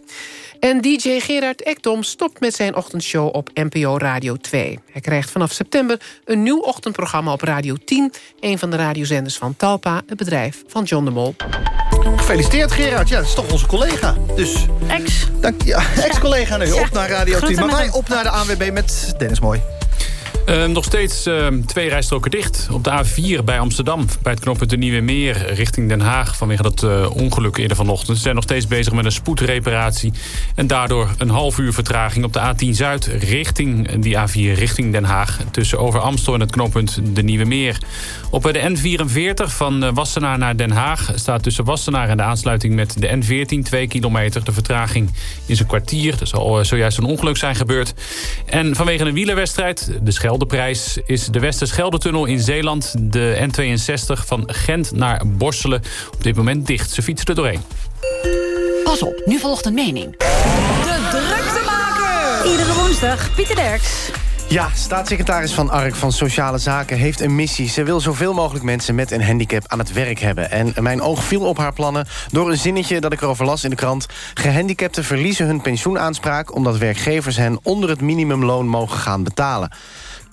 En DJ Gerard Ekdom stopt met zijn ochtendshow op NPO Radio 2. Hij krijgt vanaf september een nieuw ochtendprogramma op Radio 10... een van de radiozenders van Talpa, het bedrijf van John de Mol. Gefeliciteerd Gerard, ja, dat is toch onze collega. Dus, Ex. dank, ja, ex-collega nu, Ja. op naar Radio Groeten 10. Maar wij op naar de ANWB met Dennis Mooi. Eh, nog steeds eh, twee rijstroken dicht. Op de A4 bij Amsterdam, bij het knooppunt de Nieuwe Meer... richting Den Haag vanwege dat eh, ongeluk eerder vanochtend. Ze zijn nog steeds bezig met een spoedreparatie. En daardoor een half uur vertraging op de A10 Zuid... richting die A4 richting Den Haag. Tussen Over Amstel en het knooppunt de Nieuwe Meer. Op de N44 van eh, Wassenaar naar Den Haag... staat tussen Wassenaar en de aansluiting met de N14 2 kilometer. De vertraging is een kwartier. Er zal eh, zojuist een ongeluk zijn gebeurd. En vanwege een wielerwedstrijd, de Scheldeprijs... is de Westerschelde-tunnel in Zeeland, de N62 van Gent naar Borselen... op dit moment dicht. Ze fietsen er doorheen. Pas op, nu volgt een mening. De druktemaker! Iedere woensdag, Pieter Derks. Ja, staatssecretaris van ARK van Sociale Zaken heeft een missie. Ze wil zoveel mogelijk mensen met een handicap aan het werk hebben. En mijn oog viel op haar plannen door een zinnetje dat ik erover las in de krant. Gehandicapten verliezen hun pensioenaanspraak... omdat werkgevers hen onder het minimumloon mogen gaan betalen.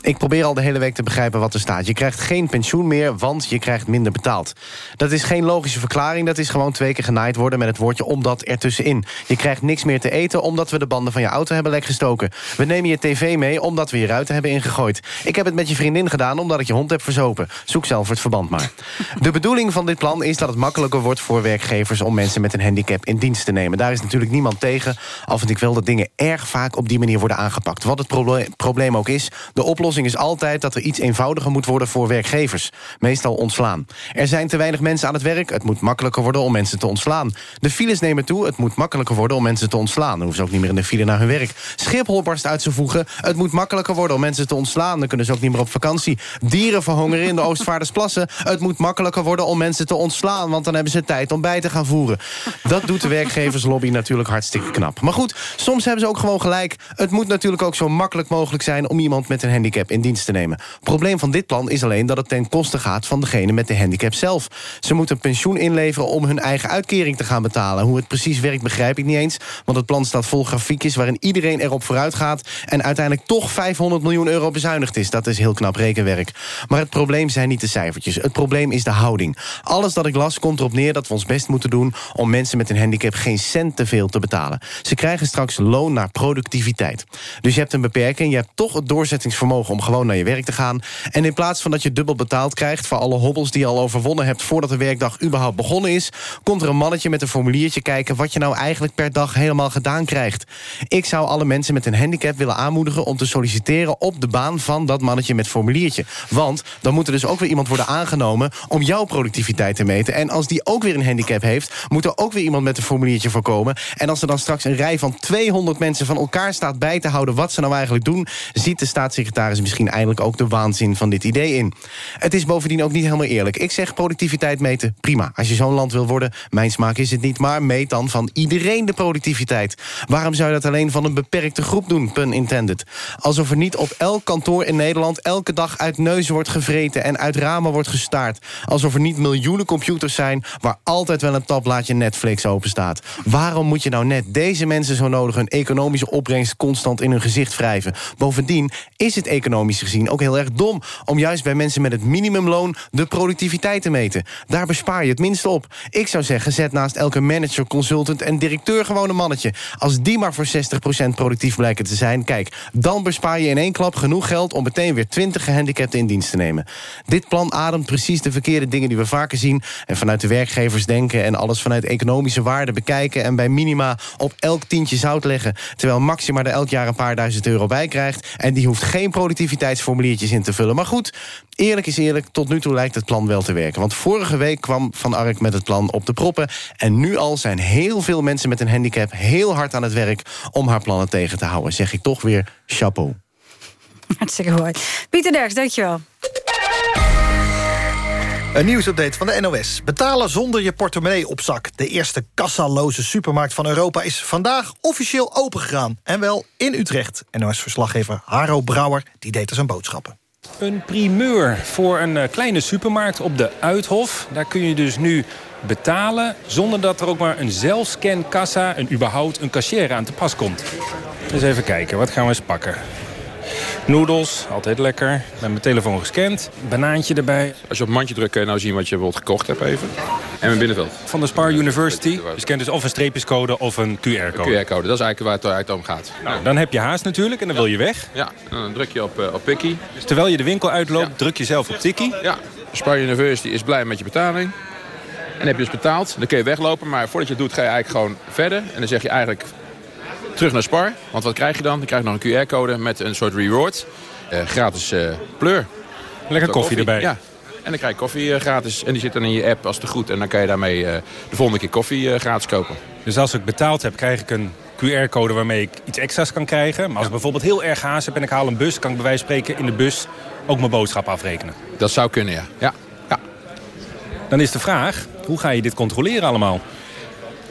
Ik probeer al de hele week te begrijpen wat er staat. Je krijgt geen pensioen meer, want je krijgt minder betaald. Dat is geen logische verklaring. Dat is gewoon twee keer genaaid worden met het woordje omdat ertussenin. Je krijgt niks meer te eten omdat we de banden van je auto hebben lek gestoken. We nemen je tv mee omdat we je ruiten hebben ingegooid. Ik heb het met je vriendin gedaan omdat ik je hond heb verzopen. Zoek zelf het verband maar. De bedoeling van dit plan is dat het makkelijker wordt voor werkgevers... om mensen met een handicap in dienst te nemen. Daar is natuurlijk niemand tegen. Al vind ik wel dat dingen erg vaak op die manier worden aangepakt. Wat het proble- probleem ook is, de oplossing is altijd... dat er iets eenvoudiger moet worden voor werkgevers. Meestal ontslaan. Er zijn te weinig mensen aan het werk. Het moet makkelijker worden om mensen te ontslaan. De files nemen toe. Het moet makkelijker worden om mensen te ontslaan. Dan hoeven ze ook niet meer in de file naar hun werk. Schiphol barst uit zijn voegen. Het moet makkelijker worden om mensen te ontslaan. Dan kunnen ze ook niet meer op vakantie. Dieren verhongeren in de Oostvaardersplassen. Het moet makkelijker worden om mensen te ontslaan. Want dan hebben ze tijd om bij te gaan voeren. Dat doet de werkgeverslobby natuurlijk hartstikke knap. Maar goed, soms hebben ze ook gewoon gelijk. Het moet natuurlijk ook zo makkelijk mogelijk zijn... om iemand met een handicap in dienst te nemen. Probleem van dit plan is alleen dat het ten koste gaat... van degene met de handicap zelf. Ze moeten pensioen inleveren om hun eigen uitkering te gaan betalen. Hoe het precies werkt begrijp ik niet eens. Want het plan staat vol grafiekjes waarin iedereen erop vooruit gaat... en uiteindelijk toch 500 miljoen euro bezuinigd is. Dat is heel knap rekenwerk. Maar het probleem zijn niet de cijfertjes. Het probleem is de houding. Alles dat ik las komt erop neer dat we ons best moeten doen... om mensen met een handicap geen cent te veel te betalen. Ze krijgen straks loon naar productiviteit. Dus je hebt een beperking, je hebt toch het doorzettingsvermogen om gewoon naar je werk te gaan. En in plaats van dat je dubbel betaald krijgt... voor alle hobbels die je al overwonnen hebt voordat de werkdag überhaupt begonnen is... komt er een mannetje met een formuliertje kijken... wat je nou eigenlijk per dag helemaal gedaan krijgt. Ik zou alle mensen met een handicap willen aanmoedigen... om te solliciteren op de baan van dat mannetje met formuliertje. Want dan moet er dus ook weer iemand worden aangenomen... om jouw productiviteit te meten. En als die ook weer een handicap heeft... moet er ook weer iemand met een formuliertje voorkomen. En als er dan straks een rij van 200 mensen van elkaar staat bij te houden... wat ze nou eigenlijk doen... ziet de staatssecretaris misschien eindelijk ook de waanzin van dit idee in. Het is bovendien ook niet helemaal eerlijk. Ik zeg productiviteit meten, prima. Als je zo'n land wil worden, mijn smaak is het niet... maar meet dan van iedereen de productiviteit. Waarom zou je dat alleen van een beperkte groep doen, pun intended? Alsof er niet op elk kantoor in Nederland... elke dag uit neuzen wordt gevreten en uit ramen wordt gestaard. Alsof er niet miljoenen computers zijn... waar altijd wel een tabblaadje Netflix open staat. Waarom moet je nou net deze mensen zo nodig... hun economische opbrengst constant in hun gezicht wrijven? Bovendien is het economisch gezien ook heel erg dom... om juist bij mensen met het minimumloon de productiviteit te meten. Daar bespaar je het minste op. Ik zou zeggen, zet naast elke manager, consultant en directeur gewoon een mannetje. Als die maar voor 60% productief blijken te zijn... kijk, dan bespaar je in één klap genoeg geld... om meteen weer 20 gehandicapten in dienst te nemen. Dit plan ademt precies de verkeerde dingen die we vaker zien... en vanuit de werkgevers denken en alles vanuit economische waarde bekijken... en bij minima op elk tientje zout leggen... terwijl Maxima er elk jaar een paar duizend euro bij krijgt... en die hoeft geen productiviteitsformuliertjes in te vullen. Maar goed, eerlijk is eerlijk, tot nu toe lijkt het plan wel te werken. Want vorige week kwam Van Ark met het plan op de proppen... en nu al zijn heel veel mensen met een handicap heel hard aan het werk... om haar plannen tegen te houden. Zeg ik toch weer chapeau. Hartstikke mooi. Pieter Derks, dankjewel. Een nieuwsupdate van de NOS. Betalen zonder je portemonnee op zak. De eerste kassaloze supermarkt van Europa is vandaag officieel opengegaan. En wel in Utrecht. NOS-verslaggever Haro Brouwer die deed er zijn boodschappen. Een primeur voor een eh, kleine supermarkt op de Uithof. Daar kun je dus nu betalen zonder dat er ook maar een zelfscankassa... en überhaupt een cashier aan te pas komt. Dus even kijken, wat gaan we eens pakken? Noedels, altijd lekker. Met mijn telefoon gescand. Banaantje erbij. Als je op het mandje drukt kun je nou zien wat je bijvoorbeeld gekocht hebt even. En mijn binnenveld. Van de Spar University. Je kent dus of een streepjescode of een QR-code. QR-code, dat is eigenlijk waar het uit om gaat. Nou, dan heb je haast natuurlijk en dan wil je weg. Ja, dan druk je op, uh, op Pikkie. Dus terwijl je de winkel uitloopt, druk je zelf op Tikkie. Ja, Spar University is blij met je betaling. En heb je dus betaald, dan kun je weglopen. Maar voordat je het doet ga je eigenlijk gewoon verder. En dan zeg je eigenlijk terug naar Spar. Want wat krijg je dan? Dan krijg je nog een QR-code met een soort reward. Uh, gratis uh, pleur. Lekker koffie, erbij. Ja. En dan krijg je koffie uh, gratis. En die zit dan in je app als het goed. En dan kan je daarmee de volgende keer koffie gratis kopen. Dus als ik betaald heb, krijg ik een QR-code waarmee ik iets extra's kan krijgen. Maar als ik bijvoorbeeld heel erg haast heb en ik haal een bus... kan ik bij wijze van spreken in de bus ook mijn boodschap afrekenen. Dat zou kunnen, ja. ja. ja. Dan is de vraag, hoe ga je dit controleren allemaal?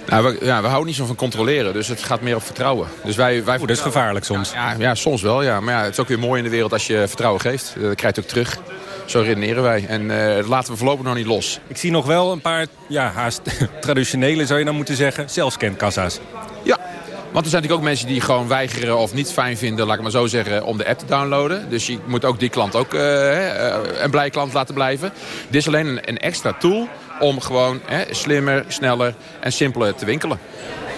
Nou, we, ja, we houden niet zo van controleren, dus het gaat meer op vertrouwen. Dus wij, wij dat is gevaarlijk soms. Ja, ja, soms wel, ja. Maar ja, het is ook weer mooi in de wereld als je vertrouwen geeft. Dat krijg je ook terug. Zo redeneren wij. En uh, laten we voorlopig nog niet los. Ik zie nog wel een paar, ja, haast traditionele zou je dan moeten zeggen, zelfscankassa's. Ja, want er zijn natuurlijk ook mensen die gewoon weigeren of niet fijn vinden, laat ik maar zo zeggen, om de app te downloaden. Dus je moet ook die klant ook uh, een blij klant laten blijven. Dit is alleen een, een extra tool om gewoon hè, slimmer, sneller en simpeler te winkelen.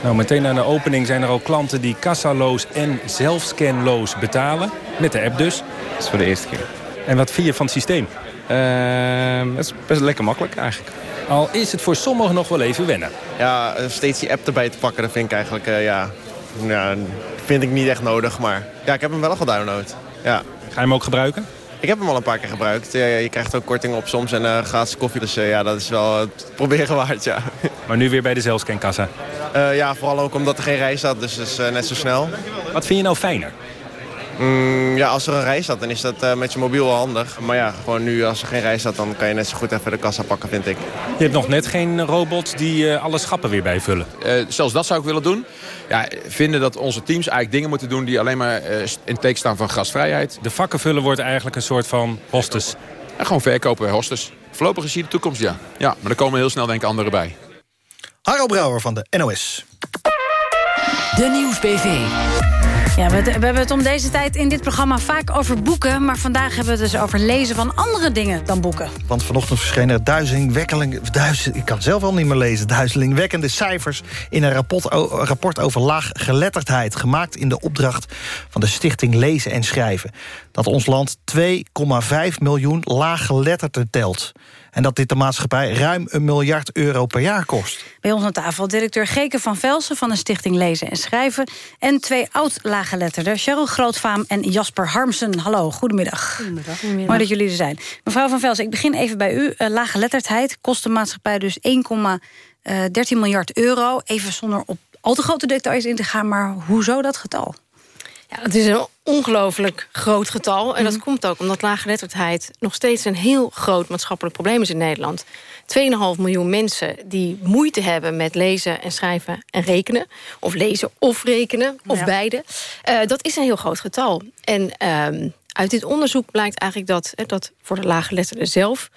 Nou, meteen aan de opening zijn er al klanten die kassaloos en zelfscanloos betalen. Met de app dus. Dat is voor de eerste keer. En wat vind je van het systeem? Uh, het is best lekker makkelijk eigenlijk. Al is het voor sommigen nog wel even wennen. Ja, steeds die app erbij te pakken, dat vind ik eigenlijk, uh, ja, ja, vind ik niet echt nodig. Maar ja, ik heb hem wel gedownload. Ja. Ga je hem ook gebruiken? Ik heb hem al een paar keer gebruikt. Ja, je krijgt ook korting op soms en uh, gratis koffie. Dus uh, ja, dat is wel het proberen waard, ja. Maar nu weer bij de zelfscankassa? Uh, ja, vooral ook omdat er geen rij staat, dus is net zo snel. Wat vind je nou fijner? Mm, ja, als er een rij staat, dan is dat met je mobiel wel handig. Maar ja, gewoon nu als er geen rij staat, dan kan je net zo goed even de kassa pakken, vind ik. Je hebt nog net geen robot die alle schappen weer bijvullen. zelfs dat zou ik willen doen. Ja, vinden dat onze teams eigenlijk dingen moeten doen... die alleen maar in teken staan van gastvrijheid. De vakken vullen wordt eigenlijk een soort van hostes. Ja, gewoon verkopen hostes. Voorlopig is hier de toekomst, ja. Ja, maar er komen heel snel denk ik anderen bij. Harro Brouwer van de NOS. De Nieuwsbv. Ja, we, hebben het om deze tijd in dit programma vaak over boeken... maar vandaag hebben we het dus over lezen van andere dingen dan boeken. Want vanochtend verschenen er duizelingwekkende... Ik kan zelf al niet meer lezen. Duizelingwekkende cijfers in een rapport, rapport over laaggeletterdheid... gemaakt in de opdracht van de Stichting Lezen en Schrijven. Dat ons land 2,5 miljoen laaggeletterden telt en dat dit de maatschappij ruim een miljard euro per jaar kost. Bij ons aan tafel directeur Geke van Velsen van de Stichting Lezen en Schrijven... en twee oud-laaggeletterden, Cheryl Grootvaam en Jasper Harmsen. Hallo, goedemiddag. Goedemiddag. Mooi dat jullie er zijn. Mevrouw van Velsen, ik begin even bij u. Uh, laaggeletterdheid kost de maatschappij dus 1,13 miljard euro. Even zonder op al te grote details in te gaan, maar hoezo dat getal? Ja, het is een ongelooflijk groot getal. En dat mhm. komt ook omdat laaggeletterdheid nog steeds een heel groot maatschappelijk probleem is in Nederland. 2,5 miljoen mensen die moeite hebben met lezen en schrijven en rekenen. Of lezen of rekenen, of beide. Uh, dat is een heel groot getal. En uh, uit dit onderzoek blijkt eigenlijk dat, dat voor de laaggeletterden zelf...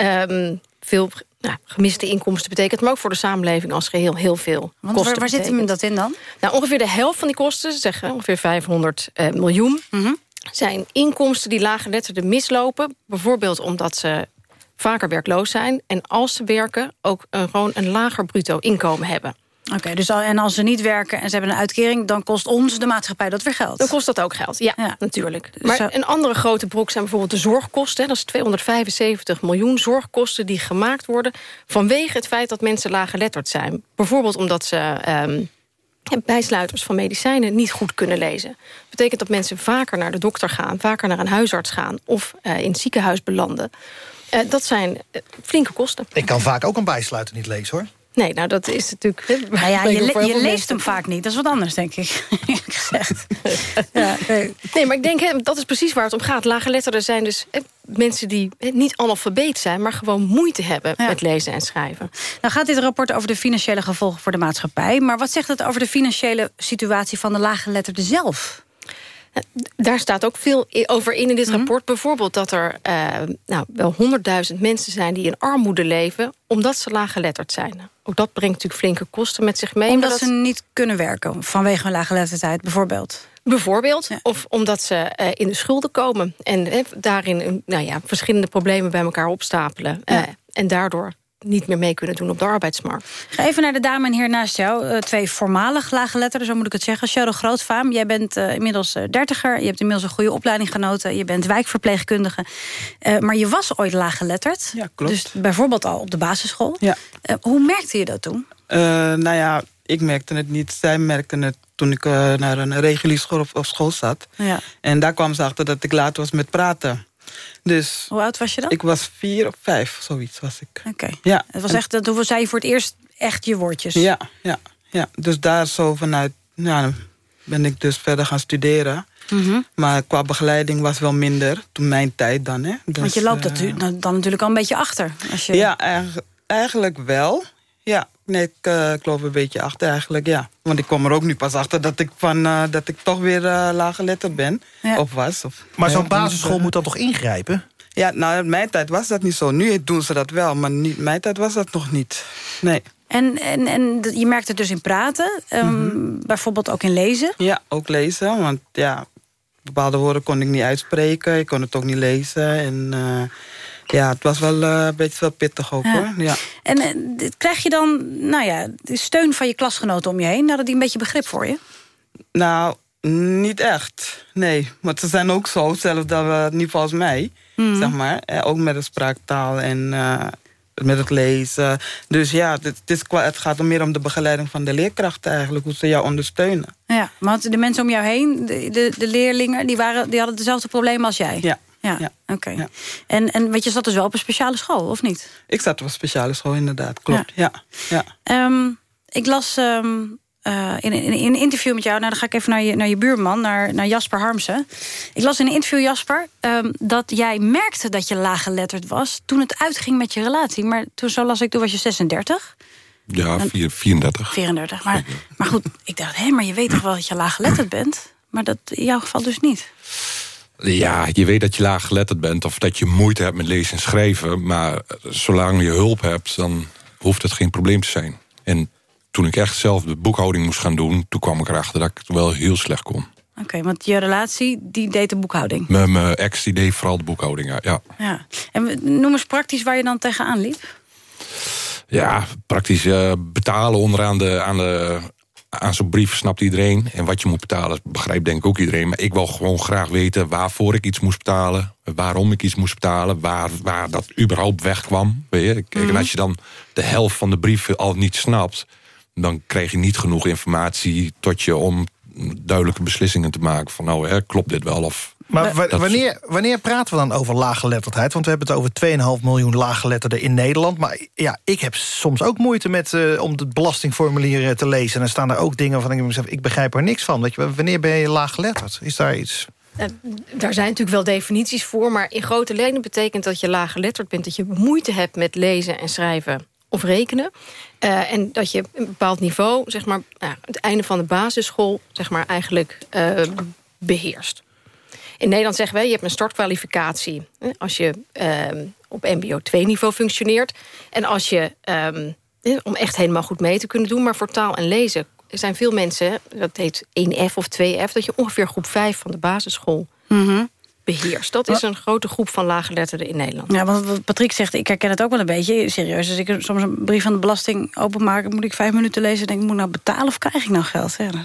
Um, veel nou, gemiste inkomsten betekent... maar ook voor de samenleving als geheel heel veel Want kosten Waar, waar zit hem dat in dan? Nou, ongeveer de helft van die kosten, zeggen ongeveer 500 eh, miljoen... Mhm. zijn inkomsten die laaggeletterden mislopen. Bijvoorbeeld omdat ze vaker werkloos zijn... en als ze werken ook een, gewoon een lager bruto inkomen hebben. Oké, dus en als ze niet werken en ze hebben een uitkering... dan kost ons, de maatschappij, dat weer geld? Dan kost dat ook geld, ja, natuurlijk. Dus maar een andere grote brok zijn bijvoorbeeld de zorgkosten. Dat is 275 miljoen zorgkosten die gemaakt worden... vanwege het feit dat mensen laaggeletterd zijn. Bijvoorbeeld omdat ze... Um, bijsluiters van medicijnen niet goed kunnen lezen. Dat betekent dat mensen vaker naar de dokter gaan... vaker naar een huisarts gaan of uh, in het ziekenhuis belanden. Uh, dat zijn uh, flinke kosten. Ik kan vaak ook een bijsluiter niet lezen, hoor. Nee, nou dat is natuurlijk... Nou ja, je, le je leest hem vaak niet. Dat is wat anders, denk ik. gezegd. ja, nee. maar ik denk, hè, dat is precies waar het om gaat. Laaggeletterden zijn dus hè, mensen die hè, niet allemaal verbeet zijn... maar gewoon moeite hebben met lezen en schrijven. Nou gaat dit rapport over de financiële gevolgen voor de maatschappij. Maar wat zegt het over de financiële situatie van de laaggeletterden zelf? Daar staat ook veel over in in dit mhm. rapport. Bijvoorbeeld dat er uh, nou, wel honderdduizend mensen zijn... die in armoede leven omdat ze laaggeletterd zijn. Ook dat brengt natuurlijk flinke kosten met zich mee. Omdat ze niet kunnen werken vanwege hun laaggeletterdheid bijvoorbeeld? Bijvoorbeeld, of omdat ze uh, in de schulden komen. En daarin nou ja, verschillende problemen bij elkaar opstapelen. Ja. en daardoor niet meer mee kunnen doen op de arbeidsmarkt. Ga even naar de dame en heer naast jou. Uh, twee voormalig laaggeletterden, zo moet ik het zeggen. Cheryl Grootvaam, jij bent uh, inmiddels uh, dertiger. Je hebt inmiddels een goede opleiding genoten. Je bent wijkverpleegkundige. maar je was ooit laaggeletterd. Ja, klopt. Dus bijvoorbeeld al op de basisschool. Ja. hoe merkte je dat toen? nou ja, ik merkte het niet. Zij merkten het toen ik naar een reguliere school op, school zat. Ja. En daar kwam ze achter dat ik laat was met praten. Dus Hoe oud was je dan? Ik was vier of vijf, zoiets was ik. Oké. Ja. Het was echt, toen zei je voor het eerst echt je woordjes. Ja, ja, ja. Dus daar zo vanuit ja, ben ik dus verder gaan studeren. Mhm. Maar qua begeleiding was wel minder, toen mijn tijd dan. Hè. Dus, Want je loopt dat uh, dan natuurlijk al een beetje achter. Als je... Ja, eigenlijk wel. Ja, nee, ik, uh, ik loop een beetje achter eigenlijk, ja. Want ik kom er ook nu pas achter dat ik, van, uh, dat ik toch weer uh, lage letter ben. Of was. Of, maar zo'n basisschool moet dan toch ingrijpen? Ja, nou, in mijn tijd was dat niet zo. Nu doen ze dat wel, maar in mijn tijd was dat nog niet. Nee. En, en, en je merkt het dus in praten, um, bijvoorbeeld ook in lezen? Ja, ook lezen, want ja, bepaalde woorden kon ik niet uitspreken. Ik kon het ook niet lezen en... Ja, het was wel uh, een beetje veel pittig ook, hoor. Ja. En uh, krijg je dan nou ja, de steun van je klasgenoten om je heen? Hadden die een beetje begrip voor je? Nou, niet echt. Nee, maar ze zijn ook zo, zelfs dat we, niet volgens mij, hmm. zeg maar. Eh, ook met de spraaktaal en met het lezen. Dus ja, het, is, het gaat er meer om de begeleiding van de leerkrachten eigenlijk. Hoe ze jou ondersteunen. Ja, want de mensen om jou heen, de, de, de leerlingen, die, waren, die hadden dezelfde problemen als jij? Ja, ja, oké. En, en weet je zat dus wel op een speciale school, of niet? Ik zat op een speciale school, inderdaad. Klopt, ja. ja. Ehm, ik las um, uh, in, in, in, een interview met jou... nou dan ga ik even naar je, naar je buurman, naar, naar Jasper Harmsen. Ik las in een interview, Jasper, um, dat jij merkte dat je laaggeletterd was... toen het uitging met je relatie. Maar toen, zo las ik, toen was je 36... Ja, 34. 34. Maar, maar goed, ik dacht, hé, maar je weet toch wel dat je laaggeletterd bent? Maar dat in jouw geval dus niet. Ja, je weet dat je laag geletterd bent... of dat je moeite hebt met lezen en schrijven... maar zolang je hulp hebt, dan hoeft het geen probleem te zijn. En toen ik echt zelf de boekhouding moest gaan doen... toen kwam ik erachter dat ik het wel heel slecht kon. Oké. Want je relatie, die deed de boekhouding. Met mijn ex die deed vooral de boekhouding, ja. ja. Ja. En noem eens praktisch waar je dan tegenaan liep. Ja, praktisch eh, betalen onderaan de, aan, de, aan zo'n brief snapt iedereen. En wat je moet betalen, begrijpt denk ik ook iedereen. Maar ik wil gewoon graag weten waarvoor ik iets moest betalen. Waarom ik iets moest betalen. Waar, waar dat überhaupt wegkwam. Weet je? Kijk, En als je dan de helft van de brief al niet snapt... dan krijg je niet genoeg informatie tot je om duidelijke beslissingen te maken. Van nou, hè, klopt dit wel? Of Maar wanneer, wanneer praten we dan over laaggeletterdheid? Want we hebben het over 2,5 miljoen laaggeletterden in Nederland. Maar ja, ik heb soms ook moeite met, eh, om het belastingformulier eh, te lezen. En dan staan er ook dingen van ik, mezelf, ik begrijp er niks van. Je, wanneer ben je laaggeletterd? Is daar iets... Eh, Daar zijn natuurlijk wel definities voor, maar in grote lijnen betekent dat je laaggeletterd bent, dat je moeite hebt met lezen en schrijven of rekenen. En dat je een bepaald niveau, zeg maar, nou, het einde van de basisschool, zeg maar, eigenlijk eh, beheerst. In Nederland zeggen wij, je hebt een startkwalificatie als je ehm, op mbo 2 niveau functioneert. En als je, ehm, om echt helemaal goed mee te kunnen doen, maar voor taal en lezen er zijn veel mensen, dat heet 1F of 2F, dat je ongeveer groep 5 van de basisschool beheerst. Dat is een grote groep van laaggeletterden in Nederland. Ja, want wat Patrick zegt, ik herken het ook wel een beetje. Serieus, als ik soms een brief van de belasting openmaak... moet ik vijf minuten lezen en denk ik, moet ik nou betalen of krijg ik nou geld? Ja,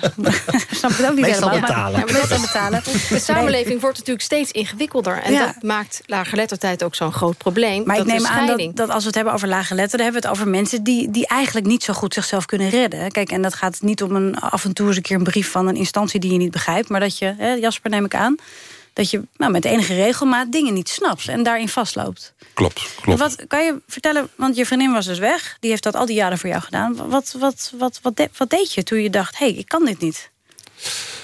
snap ik het ook niet Meestal helemaal. betalen. Ja, meestal betalen. De samenleving wordt natuurlijk steeds ingewikkelder. En Ja. dat maakt laaggeletterdheid ook zo'n groot probleem. Maar dat ik neem aan dat als we het hebben over laaggeletterden... hebben we het over mensen die, die eigenlijk niet zo goed zichzelf kunnen redden. Kijk, en dat gaat niet om een, af en toe eens een keer een brief van een instantie... die je niet begrijpt, maar dat je, hè, Jasper neem ik aan... dat je nou, met enige regelmaat dingen niet snapt en daarin vastloopt. Klopt, En klopt. wat kan je vertellen, want je vriendin was dus weg. Die heeft dat al die jaren voor jou gedaan. Wat, wat, wat, wat, de- wat deed je toen je dacht, hé, hey, ik kan dit niet?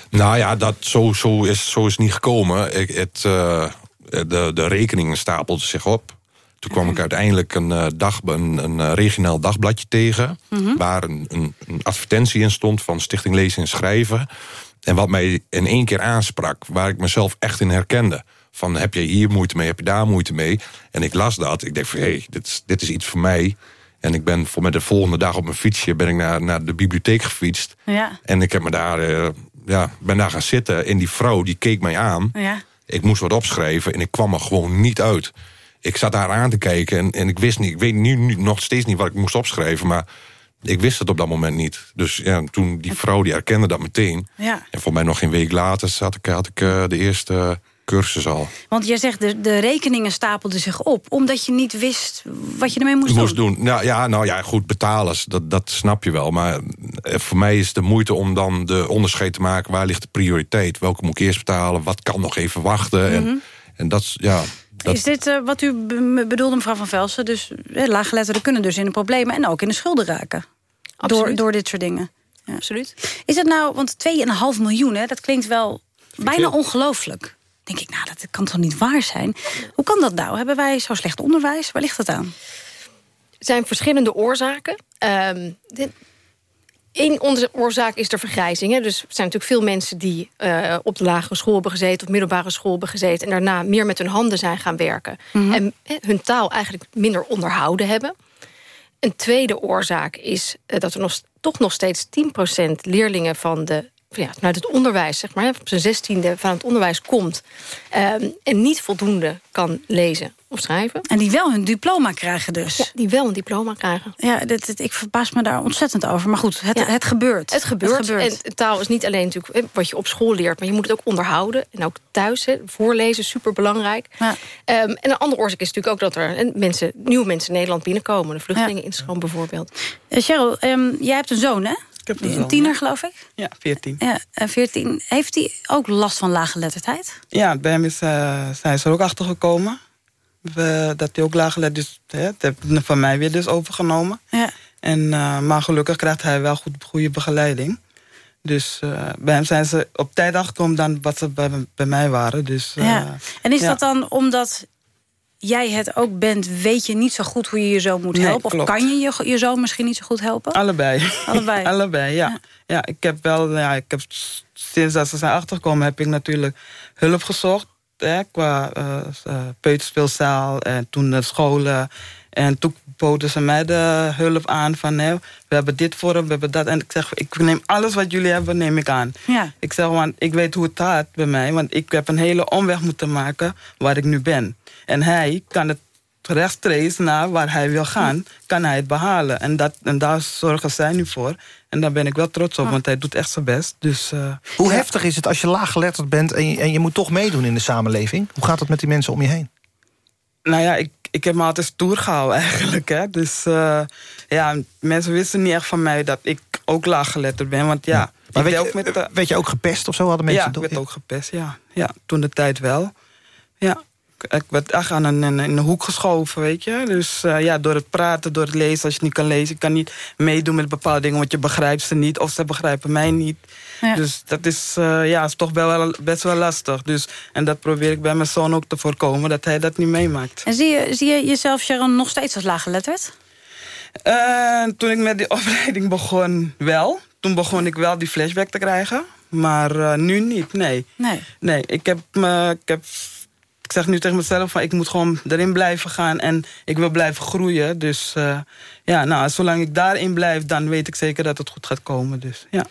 Nou ja, dat, zo, zo, is, zo is het niet gekomen. Ik, het, eh, de, de rekeningen stapelden zich op. Toen kwam ik uiteindelijk een, eh, dag, een, een eh, regionaal dagbladje tegen... Mhm. waar een, een, een advertentie in stond van Stichting Lezen en Schrijven. En wat mij in één keer aansprak, waar ik mezelf echt in herkende. Van heb je hier moeite mee, heb je daar moeite mee? En ik las dat, ik dacht van hé, hey, dit, is- dit is iets voor mij... En ik ben voor met de volgende dag op mijn fietsje ben ik naar, naar de bibliotheek gefietst. Ja, En ik heb me daar, eh, ja, ben daar gaan zitten. En die vrouw die keek mij aan. ja. Ik moest wat opschrijven en ik kwam er gewoon niet uit. Ik zat daar aan te kijken en, en ik wist niet, ik weet nu, nu nog steeds niet wat ik moest opschrijven, maar ik wist het op dat moment niet. Dus ja, toen die vrouw die herkende dat meteen. ja. En voor mij nog geen week later zat ik, had ik eh, de eerste cursus al. Want jij zegt, de, de rekeningen stapelden zich op... omdat je niet wist wat je ermee moest, moest doen. doen. Nou, ja, nou ja, goed, betalers, dat, dat snap je wel. Maar eh, voor mij is de moeite om dan de onderscheid te maken... waar ligt de prioriteit? Welke moet ik eerst betalen? Wat kan nog even wachten? Mhm. En, en dat is, ja... Dat, Is dit eh, wat u be- bedoelde, mevrouw Van Velsen? Dus eh, laaggeletterden kunnen dus in de problemen... en ook in de schulden raken. Door, Absoluut. door dit soort dingen. Ja. Absoluut. Is het nou, want 2,5 miljoen, hè, dat klinkt wel bijna ongelooflijk. denk ik, nou, dat kan toch niet waar zijn? Hoe kan dat nou? Hebben wij zo slecht onderwijs? Waar ligt dat aan? Er zijn verschillende oorzaken. Ehm dit, Eén onder- oorzaak is de vergrijzing. Hè. Dus er zijn natuurlijk veel mensen die eh, op de lagere school hebben gezeten... of middelbare school hebben gezeten... en daarna meer met hun handen zijn gaan werken. En eh, hun taal eigenlijk minder onderhouden hebben. Een tweede oorzaak is eh, dat er nog, toch nog steeds 10% leerlingen van de, ja, vanuit het onderwijs, zeg maar, op zijn zestiende van het onderwijs komt ehm, en niet voldoende kan lezen of schrijven. En die wel hun diploma krijgen dus. Ja, die wel een diploma krijgen. Ja, dit, dit- ik verbaas me daar ontzettend over. Maar goed, het, Ja. het gebeurt. Het gebeurt. Het gebeurt. En taal is niet alleen natuurlijk wat je op school leert... maar je moet het ook onderhouden. En ook thuis, hè, voorlezen, superbelangrijk. Ja. Ehm, en een andere oorzaak is natuurlijk ook dat er mensen, nieuwe mensen in Nederland binnenkomen. De vluchtelingeninstroom bijvoorbeeld. Eh, Cheryl, ehm, jij hebt een zoon, hè? Ik heb een tiener, geloof ik? Ja, 14. Ja, en 14. Heeft hij ook last van laaggeletterdheid? Ja, bij hem is, eh, zijn ze er ook achter gekomen. We- dat hij ook laaggelet dus hè, dat van mij weer dus overgenomen. Ja. En, eh, maar gelukkig krijgt hij wel goed, goede begeleiding. Dus eh, bij hem zijn ze op tijd achtergekomen dan wat ze bij, bij mij waren. Dus, ja. En is ja. dat dan omdat jij het ook bent... weet je niet zo goed hoe je je zoon moet Nee, helpen? Of kan je, je je zoon misschien niet zo goed helpen? Allebei. Allebei. Allebei, ja. ja. ik heb wel, ja, ik heb, sinds dat ze zijn achtergekomen heb ik natuurlijk hulp gezocht. Hè, qua uh, peuterspeelzaal en toen de scholen. En toen boden ze mij de hulp aan van... Hè, we hebben dit voor hem, we hebben dat. En ik zeg, ik neem alles wat jullie hebben, neem ik aan. Ja. Ik zeg, want ik weet hoe het gaat bij mij. Want ik heb een hele omweg moeten maken waar ik nu ben. En hij kan het rechtstreeks naar waar hij wil gaan, kan hij het behalen. En, dat, en daar zorgen zij nu voor. En daar ben ik wel trots op, want hij doet echt zijn best. Dus, uh, Hoe heftig is het als je laaggeletterd bent en je, en je moet toch meedoen in de samenleving? Hoe gaat het met die mensen om je heen? Nou ja, ik, ik heb me altijd stoer gehouden eigenlijk. Hè. Dus uh, ja, mensen wisten niet echt van mij dat ik ook laaggeletterd ben. Want ja, maar weet, ook je, met, uh, weet je ook gepest of zo? Hadden mensen ja, ik werd ook gepest, ja. ja. Toen de tijd wel. Ja, ik werd echt aan een, in hoek geschoven, weet je. Dus uh, ja, door het praten, door het lezen, als je niet kan lezen... ik kan niet meedoen met bepaalde dingen, want je begrijpt ze niet... of ze begrijpen mij niet. Ja. Dus dat is, uh, ja, is toch wel, best wel lastig. Dus, en dat probeer ik bij mijn zoon ook te voorkomen, dat hij dat niet meemaakt. En zie je, zie je jezelf, Sharon, nog steeds als laaggeletterd? Uh, toen ik met die opleiding begon, wel. Toen begon ik wel die flashback te krijgen. Maar uh, nu niet, nee. Nee. Nee, ik heb, uh, ik heb zeg nu tegen mezelf van ik moet gewoon erin blijven gaan en ik wil blijven groeien. Dus uh, ja, nou, zolang ik daarin blijf, dan weet ik zeker dat het goed gaat komen. Dus, ja.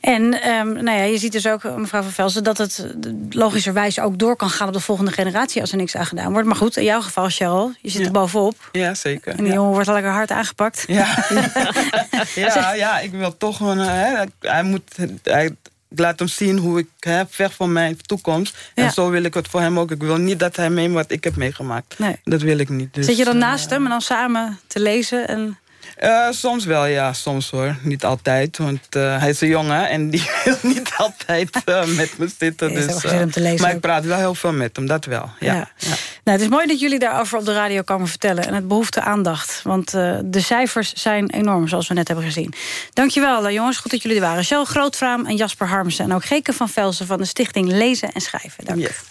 En um, nou ja, je ziet dus ook, mevrouw Van Velsen... dat het logischerwijs ook door kan gaan op de volgende generatie... als er niks aan gedaan wordt. Maar goed, in jouw geval, Cheryl, je zit ja. er bovenop. Ja, zeker. En die ja. jongen wordt lekker hard aangepakt. Ja, ja, ja, ik wil toch gewoon... Hè, hij moet... Hij, ik laat hem zien hoe ik hè, vecht voor mijn toekomst. Ja. En zo wil ik het voor hem ook. Ik wil niet dat hij meemaakt wat ik heb meegemaakt. Nee. Dat wil ik niet. Dus, Zit je dan naast uh, hem en dan samen te lezen? En... Uh, soms wel, ja. Soms hoor. Niet altijd. Want uh, hij is een jongen en die wil niet altijd uh, met me zitten. Dus, hem te lezen maar ook. ik praat wel heel veel met hem, dat wel. Ja. ja. ja. Nou, het is mooi dat jullie daarover op de radio komen vertellen. En het behoeft aandacht. Want de cijfers zijn enorm, zoals we net hebben gezien. Dankjewel, jongens. Goed dat jullie er waren. Shell Grootvraam en Jasper Harmsen. En ook Geke van Velsen van de stichting Lezen en Schrijven. Dank. Yes.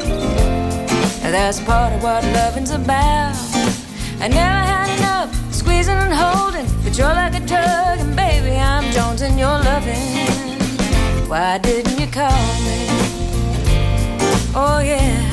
That's part of what loving's about. I never had enough squeezing and holding, but you're like a drug, and baby, I'm jonesing your loving. Why didn't you call me? Oh yeah.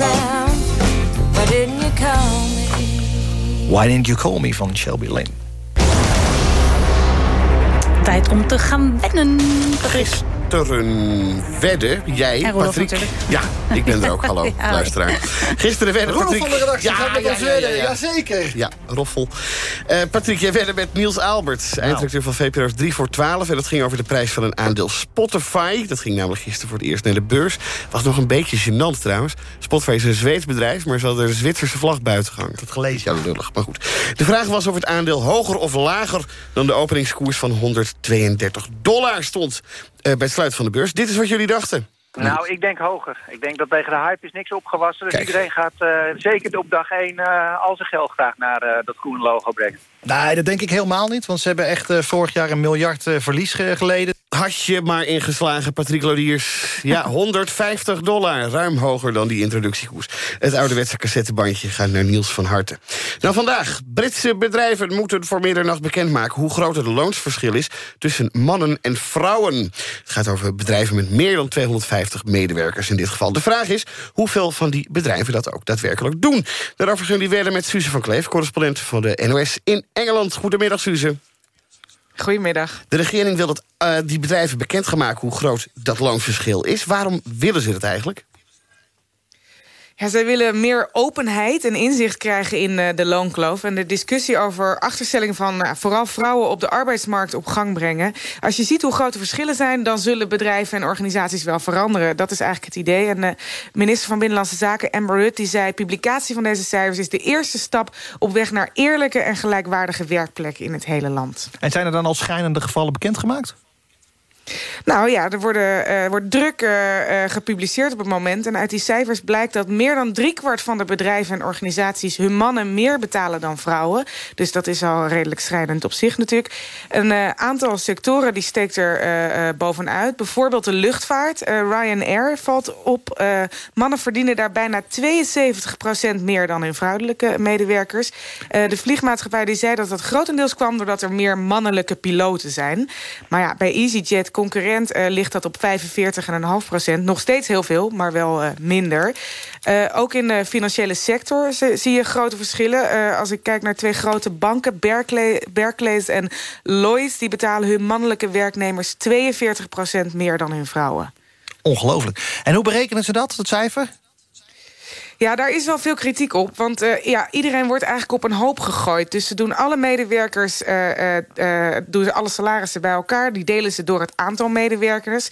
Around. Why didn't you call me? Why Didn't You Call Me van Shelby Lane. Tijd om te gaan wennen. Gisteren wedden, jij, En Rolf Patrick. natuurlijk. Ja, ik ben er ook, hallo, Ja. luisteraar. Gisteren wedden, Rolf Patrick. van de redactie gaat met ons wedden, jazeker. Ja, Roffel. Eh, Patrick, jij wedde met Niels Albert, eindredacteur van VPRO's 3 voor 12. En dat ging over de prijs van een aandeel Spotify. Dat ging namelijk gisteren voor het eerst naar de beurs. Was nog een beetje gênant trouwens. Spotify is een Zweeds bedrijf, maar ze hadden de Zwitserse vlag buiten gehangen. Dat gelezen. Ja, lullig, maar goed. De vraag was of het aandeel hoger of lager dan de openingskoers van 132 dollar stond eh, bij het van de beurs. Dit is wat jullie dachten. Nou, ik denk hoger. Ik denk dat tegen de hype is niks opgewassen. Dus Kijk. iedereen gaat eh, zeker op dag 1 eh, al zijn geld graag naar eh, dat groene logo brengen. Nee, dat denk ik helemaal niet. Want ze hebben echt eh, vorig jaar een miljard eh, verlies ge- geleden. had je maar ingeslagen, Patrick Lodiers. Ja, 150 dollar, ruim hoger dan die introductiekoers. Het ouderwetse cassettebandje gaat naar Niels van Harten. Nou, vandaag. Britse bedrijven moeten voor middernacht bekendmaken... hoe groot het loonsverschil is tussen mannen en vrouwen. Het gaat over bedrijven met meer dan 250 medewerkers in dit geval. De vraag is hoeveel van die bedrijven dat ook daadwerkelijk doen. Daarover gaan jullie verder met Suze van Kleef... correspondent van de NOS in Engeland. Goedemiddag, Suze. Goedemiddag. De regering wil dat uh, die bedrijven bekend gaan maken... hoe groot dat loonverschil is. Waarom willen ze het eigenlijk? Ja, zij willen meer openheid en inzicht krijgen in uh, de loonkloof... en de discussie over achterstelling van uh, vooral vrouwen op de arbeidsmarkt op gang brengen. Als je ziet hoe grote verschillen zijn... dan zullen bedrijven en organisaties wel veranderen. Dat is eigenlijk het idee. En uh, minister van Binnenlandse Zaken, Amber Rudd, die zei... publicatie van deze cijfers is de eerste stap op weg naar eerlijke... en gelijkwaardige werkplekken in het hele land. En zijn er dan al schijnende gevallen bekendgemaakt? Nou ja, er worden, uh, wordt druk uh, gepubliceerd op het moment. En uit die cijfers blijkt dat meer dan driekwart van de bedrijven en organisaties... hun mannen meer betalen dan vrouwen. Dus dat is al redelijk schrijnend op zich natuurlijk. Een aantal sectoren die steekt er bovenuit. Bijvoorbeeld de luchtvaart. Ryanair valt op. mannen verdienen daar bijna 72% meer dan hun vrouwelijke medewerkers. de vliegmaatschappij die zei dat dat grotendeels kwam... doordat er meer mannelijke piloten zijn. Maar ja, bij EasyJet uh, ligt dat op 45,5 procent. Nog steeds heel veel, maar wel uh, minder. Uh, ook in de financiële sector zie je grote verschillen. als ik kijk naar twee grote banken, Berkeley, Barclays en Lloyds... die betalen hun mannelijke werknemers 42 procent meer dan hun vrouwen. Ongelooflijk. En hoe berekenen ze dat, het cijfer? Ja, daar is wel veel kritiek op. Want uh, ja, iedereen wordt eigenlijk op een hoop gegooid. Dus ze doen alle medewerkers, uh, uh, doen alle salarissen bij elkaar. Die delen ze door het aantal medewerkers.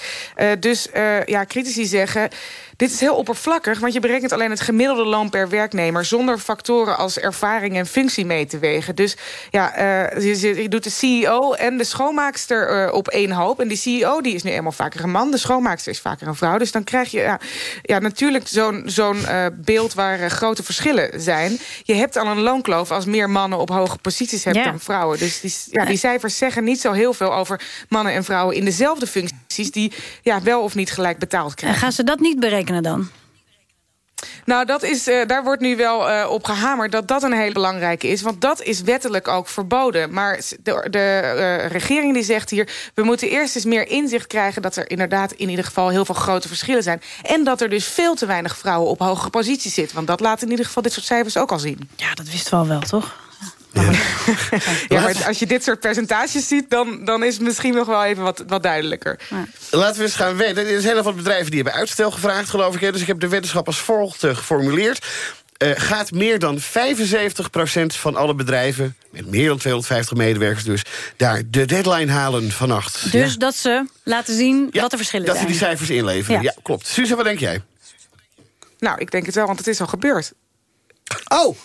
dus ja, critici zeggen... Dit is heel oppervlakkig, want je berekent alleen het gemiddelde loon per werknemer... zonder factoren als ervaring en functie mee te wegen. Dus ja, uh, je, je, doet de CEO en de schoonmaakster uh, op één hoop. En die CEO die is nu eenmaal vaker een man, de schoonmaakster is vaker een vrouw. Dus dan krijg je ja, ja natuurlijk zo'n zo'n uh, beeld waar grote verschillen zijn. Je hebt al een loonkloof als meer mannen op hoge posities hebt ja. dan vrouwen. Dus die, ja, die cijfers zeggen niet zo heel veel over mannen en vrouwen... in dezelfde functies die ja, wel of niet gelijk betaald krijgen. En gaan ze dat niet berekenen? Dan? Nou, dat is, uh, daar wordt nu wel uh, op gehamerd dat dat een hele belangrijke is. Want dat is wettelijk ook verboden. Maar de, de uh, regering die zegt hier... we moeten eerst eens meer inzicht krijgen... dat er inderdaad in ieder geval heel veel grote verschillen zijn. En dat er dus veel te weinig vrouwen op hoge posities zitten. Want dat laat in ieder geval dit soort cijfers ook al zien. Ja, dat wisten we al wel, toch? Ja. ja, maar als je dit soort percentages ziet... dan, dan is het misschien nog wel even wat, wat duidelijker. Ja. Laten we eens gaan weten. Er zijn heel veel bedrijven die hebben uitstel gevraagd, geloof ik. Dus ik heb de wetenschap als volgt geformuleerd. Uh, gaat meer dan 75% van alle bedrijven... met meer dan 250 medewerkers dus... daar de deadline halen vannacht. Dus ja. dat ze laten zien wat de verschillen dat zijn. Dat ze die cijfers inleveren. Ja, klopt. Suze, wat denk jij? Nou, ik denk het wel, want het is al gebeurd. Oh,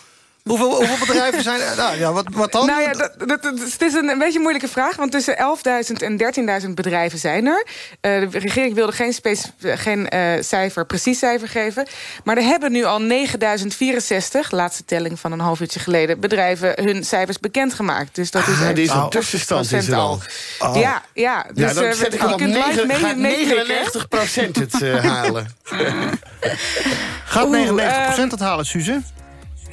Hoeveel, hoeveel, bedrijven zijn er? Nou ja, wat, wat dan? Nou ja, dat, dat, dat, het is een, een beetje een moeilijke vraag. Want tussen 11.000 en 13.000 bedrijven zijn er. Uh, de regering wilde geen, geen uh, cijfer, precies cijfer geven. Maar er hebben nu al 9.064, laatste telling van een half uurtje geleden... bedrijven hun cijfers bekendgemaakt. Dus dat is ah, er is een tussenstand is er al. Oh. Ja, ja. Dus, ja, dan uh, zet ik hem op 9, mee, gaat 99 procent het uh, halen. gaat 99 procent het halen, Suze?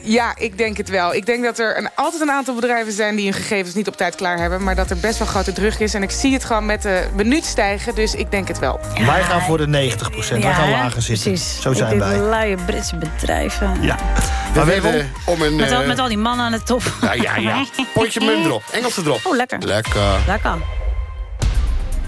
Ja, ik denk het wel. Ik denk dat er een, altijd een aantal bedrijven zijn... die hun gegevens niet op tijd klaar hebben... maar dat er best wel grote druk is. En ik zie het gewoon met de minuut stijgen, dus ik denk het wel. Ja. Wij gaan voor de 90 procent. Ja, Wij gaan lager zitten. Precies. Zo zijn ik wij. luie Britse bedrijven. Ja. Maar we hebben om een... Met al, met al die mannen aan de top. Ja, ja, ja. Potje munt erop. Engelse erop. Oh, lekker. Lekker. Lekker.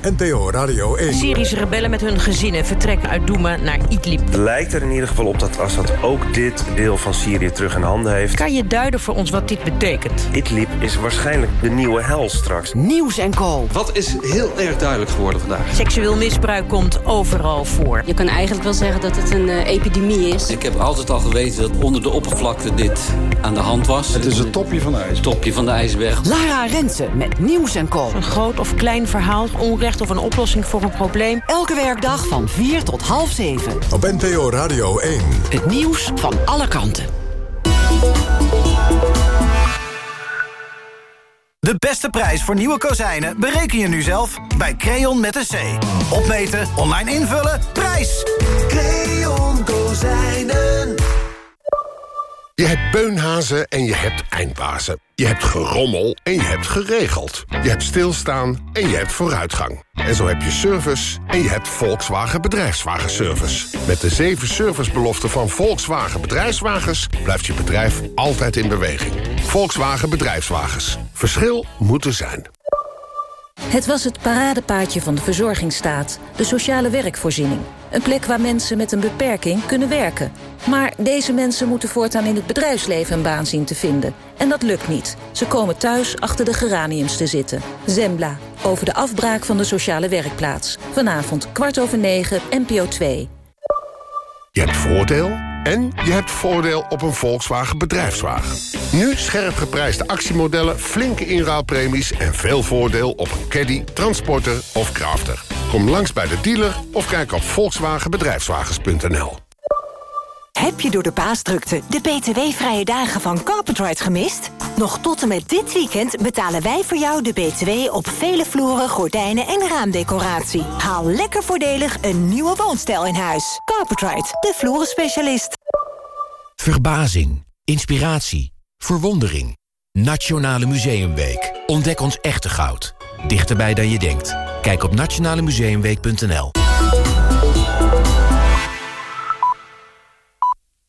NPO Radio 1. Syrische rebellen met hun gezinnen vertrekken uit Douma naar Idlib. Het lijkt er in ieder geval op dat Assad ook dit deel van Syrië terug in handen heeft. Kan je duiden voor ons wat dit betekent? Idlib is waarschijnlijk de nieuwe hel straks. Nieuws en Co. Wat is heel erg duidelijk geworden vandaag? Seksueel misbruik komt overal voor. Je kan eigenlijk wel zeggen dat het een uh, epidemie is. Ik heb altijd al geweten dat onder de oppervlakte dit aan de hand was. Het is het topje van de ijsberg. Topje van de ijsberg. Lara Rensen met Nieuws en Co. Een groot of klein verhaal, onrecht of een oplossing voor een probleem. Elke werkdag van 4 tot half 7. Op NPO Radio 1. Het nieuws van alle kanten. De beste prijs voor nieuwe kozijnen bereken je nu zelf bij Creon met een C. Opmeten, online invullen, prijs! Creon Kozijnen. Je hebt beunhazen en je hebt eindbazen. Je hebt gerommel en je hebt geregeld. Je hebt stilstaan en je hebt vooruitgang. En zo heb je service en je hebt Volkswagen Bedrijfswagenservice. Met de zeven servicebeloften van Volkswagen Bedrijfswagens... blijft je bedrijf altijd in beweging. Volkswagen Bedrijfswagens. Verschil moet er zijn. Het was het paradepaadje van de verzorgingsstaat, de sociale werkvoorziening. Een plek waar mensen met een beperking kunnen werken. Maar deze mensen moeten voortaan in het bedrijfsleven een baan zien te vinden. En dat lukt niet. Ze komen thuis achter de geraniums te zitten. Zembla, over de afbraak van de sociale werkplaats. Vanavond kwart over negen, NPO 2. Je hebt voordeel en je hebt voordeel op een Volkswagen bedrijfswagen. Nu scherp geprijsde actiemodellen, flinke inruilpremies... en veel voordeel op een caddy, transporter of crafter. Kom langs bij de dealer of kijk op volkswagenbedrijfswagens.nl. Heb je door de paasdrukte de btw-vrije dagen van Carpetride gemist? Nog tot en met dit weekend betalen wij voor jou de btw op vele vloeren, gordijnen en raamdecoratie. Haal lekker voordelig een nieuwe woonstijl in huis. Carpetride, de vloerenspecialist. Verbazing, inspiratie, verwondering. Nationale Museumweek. Ontdek ons echte goud. Dichterbij dan je denkt. Kijk op nationalemuseumweek.nl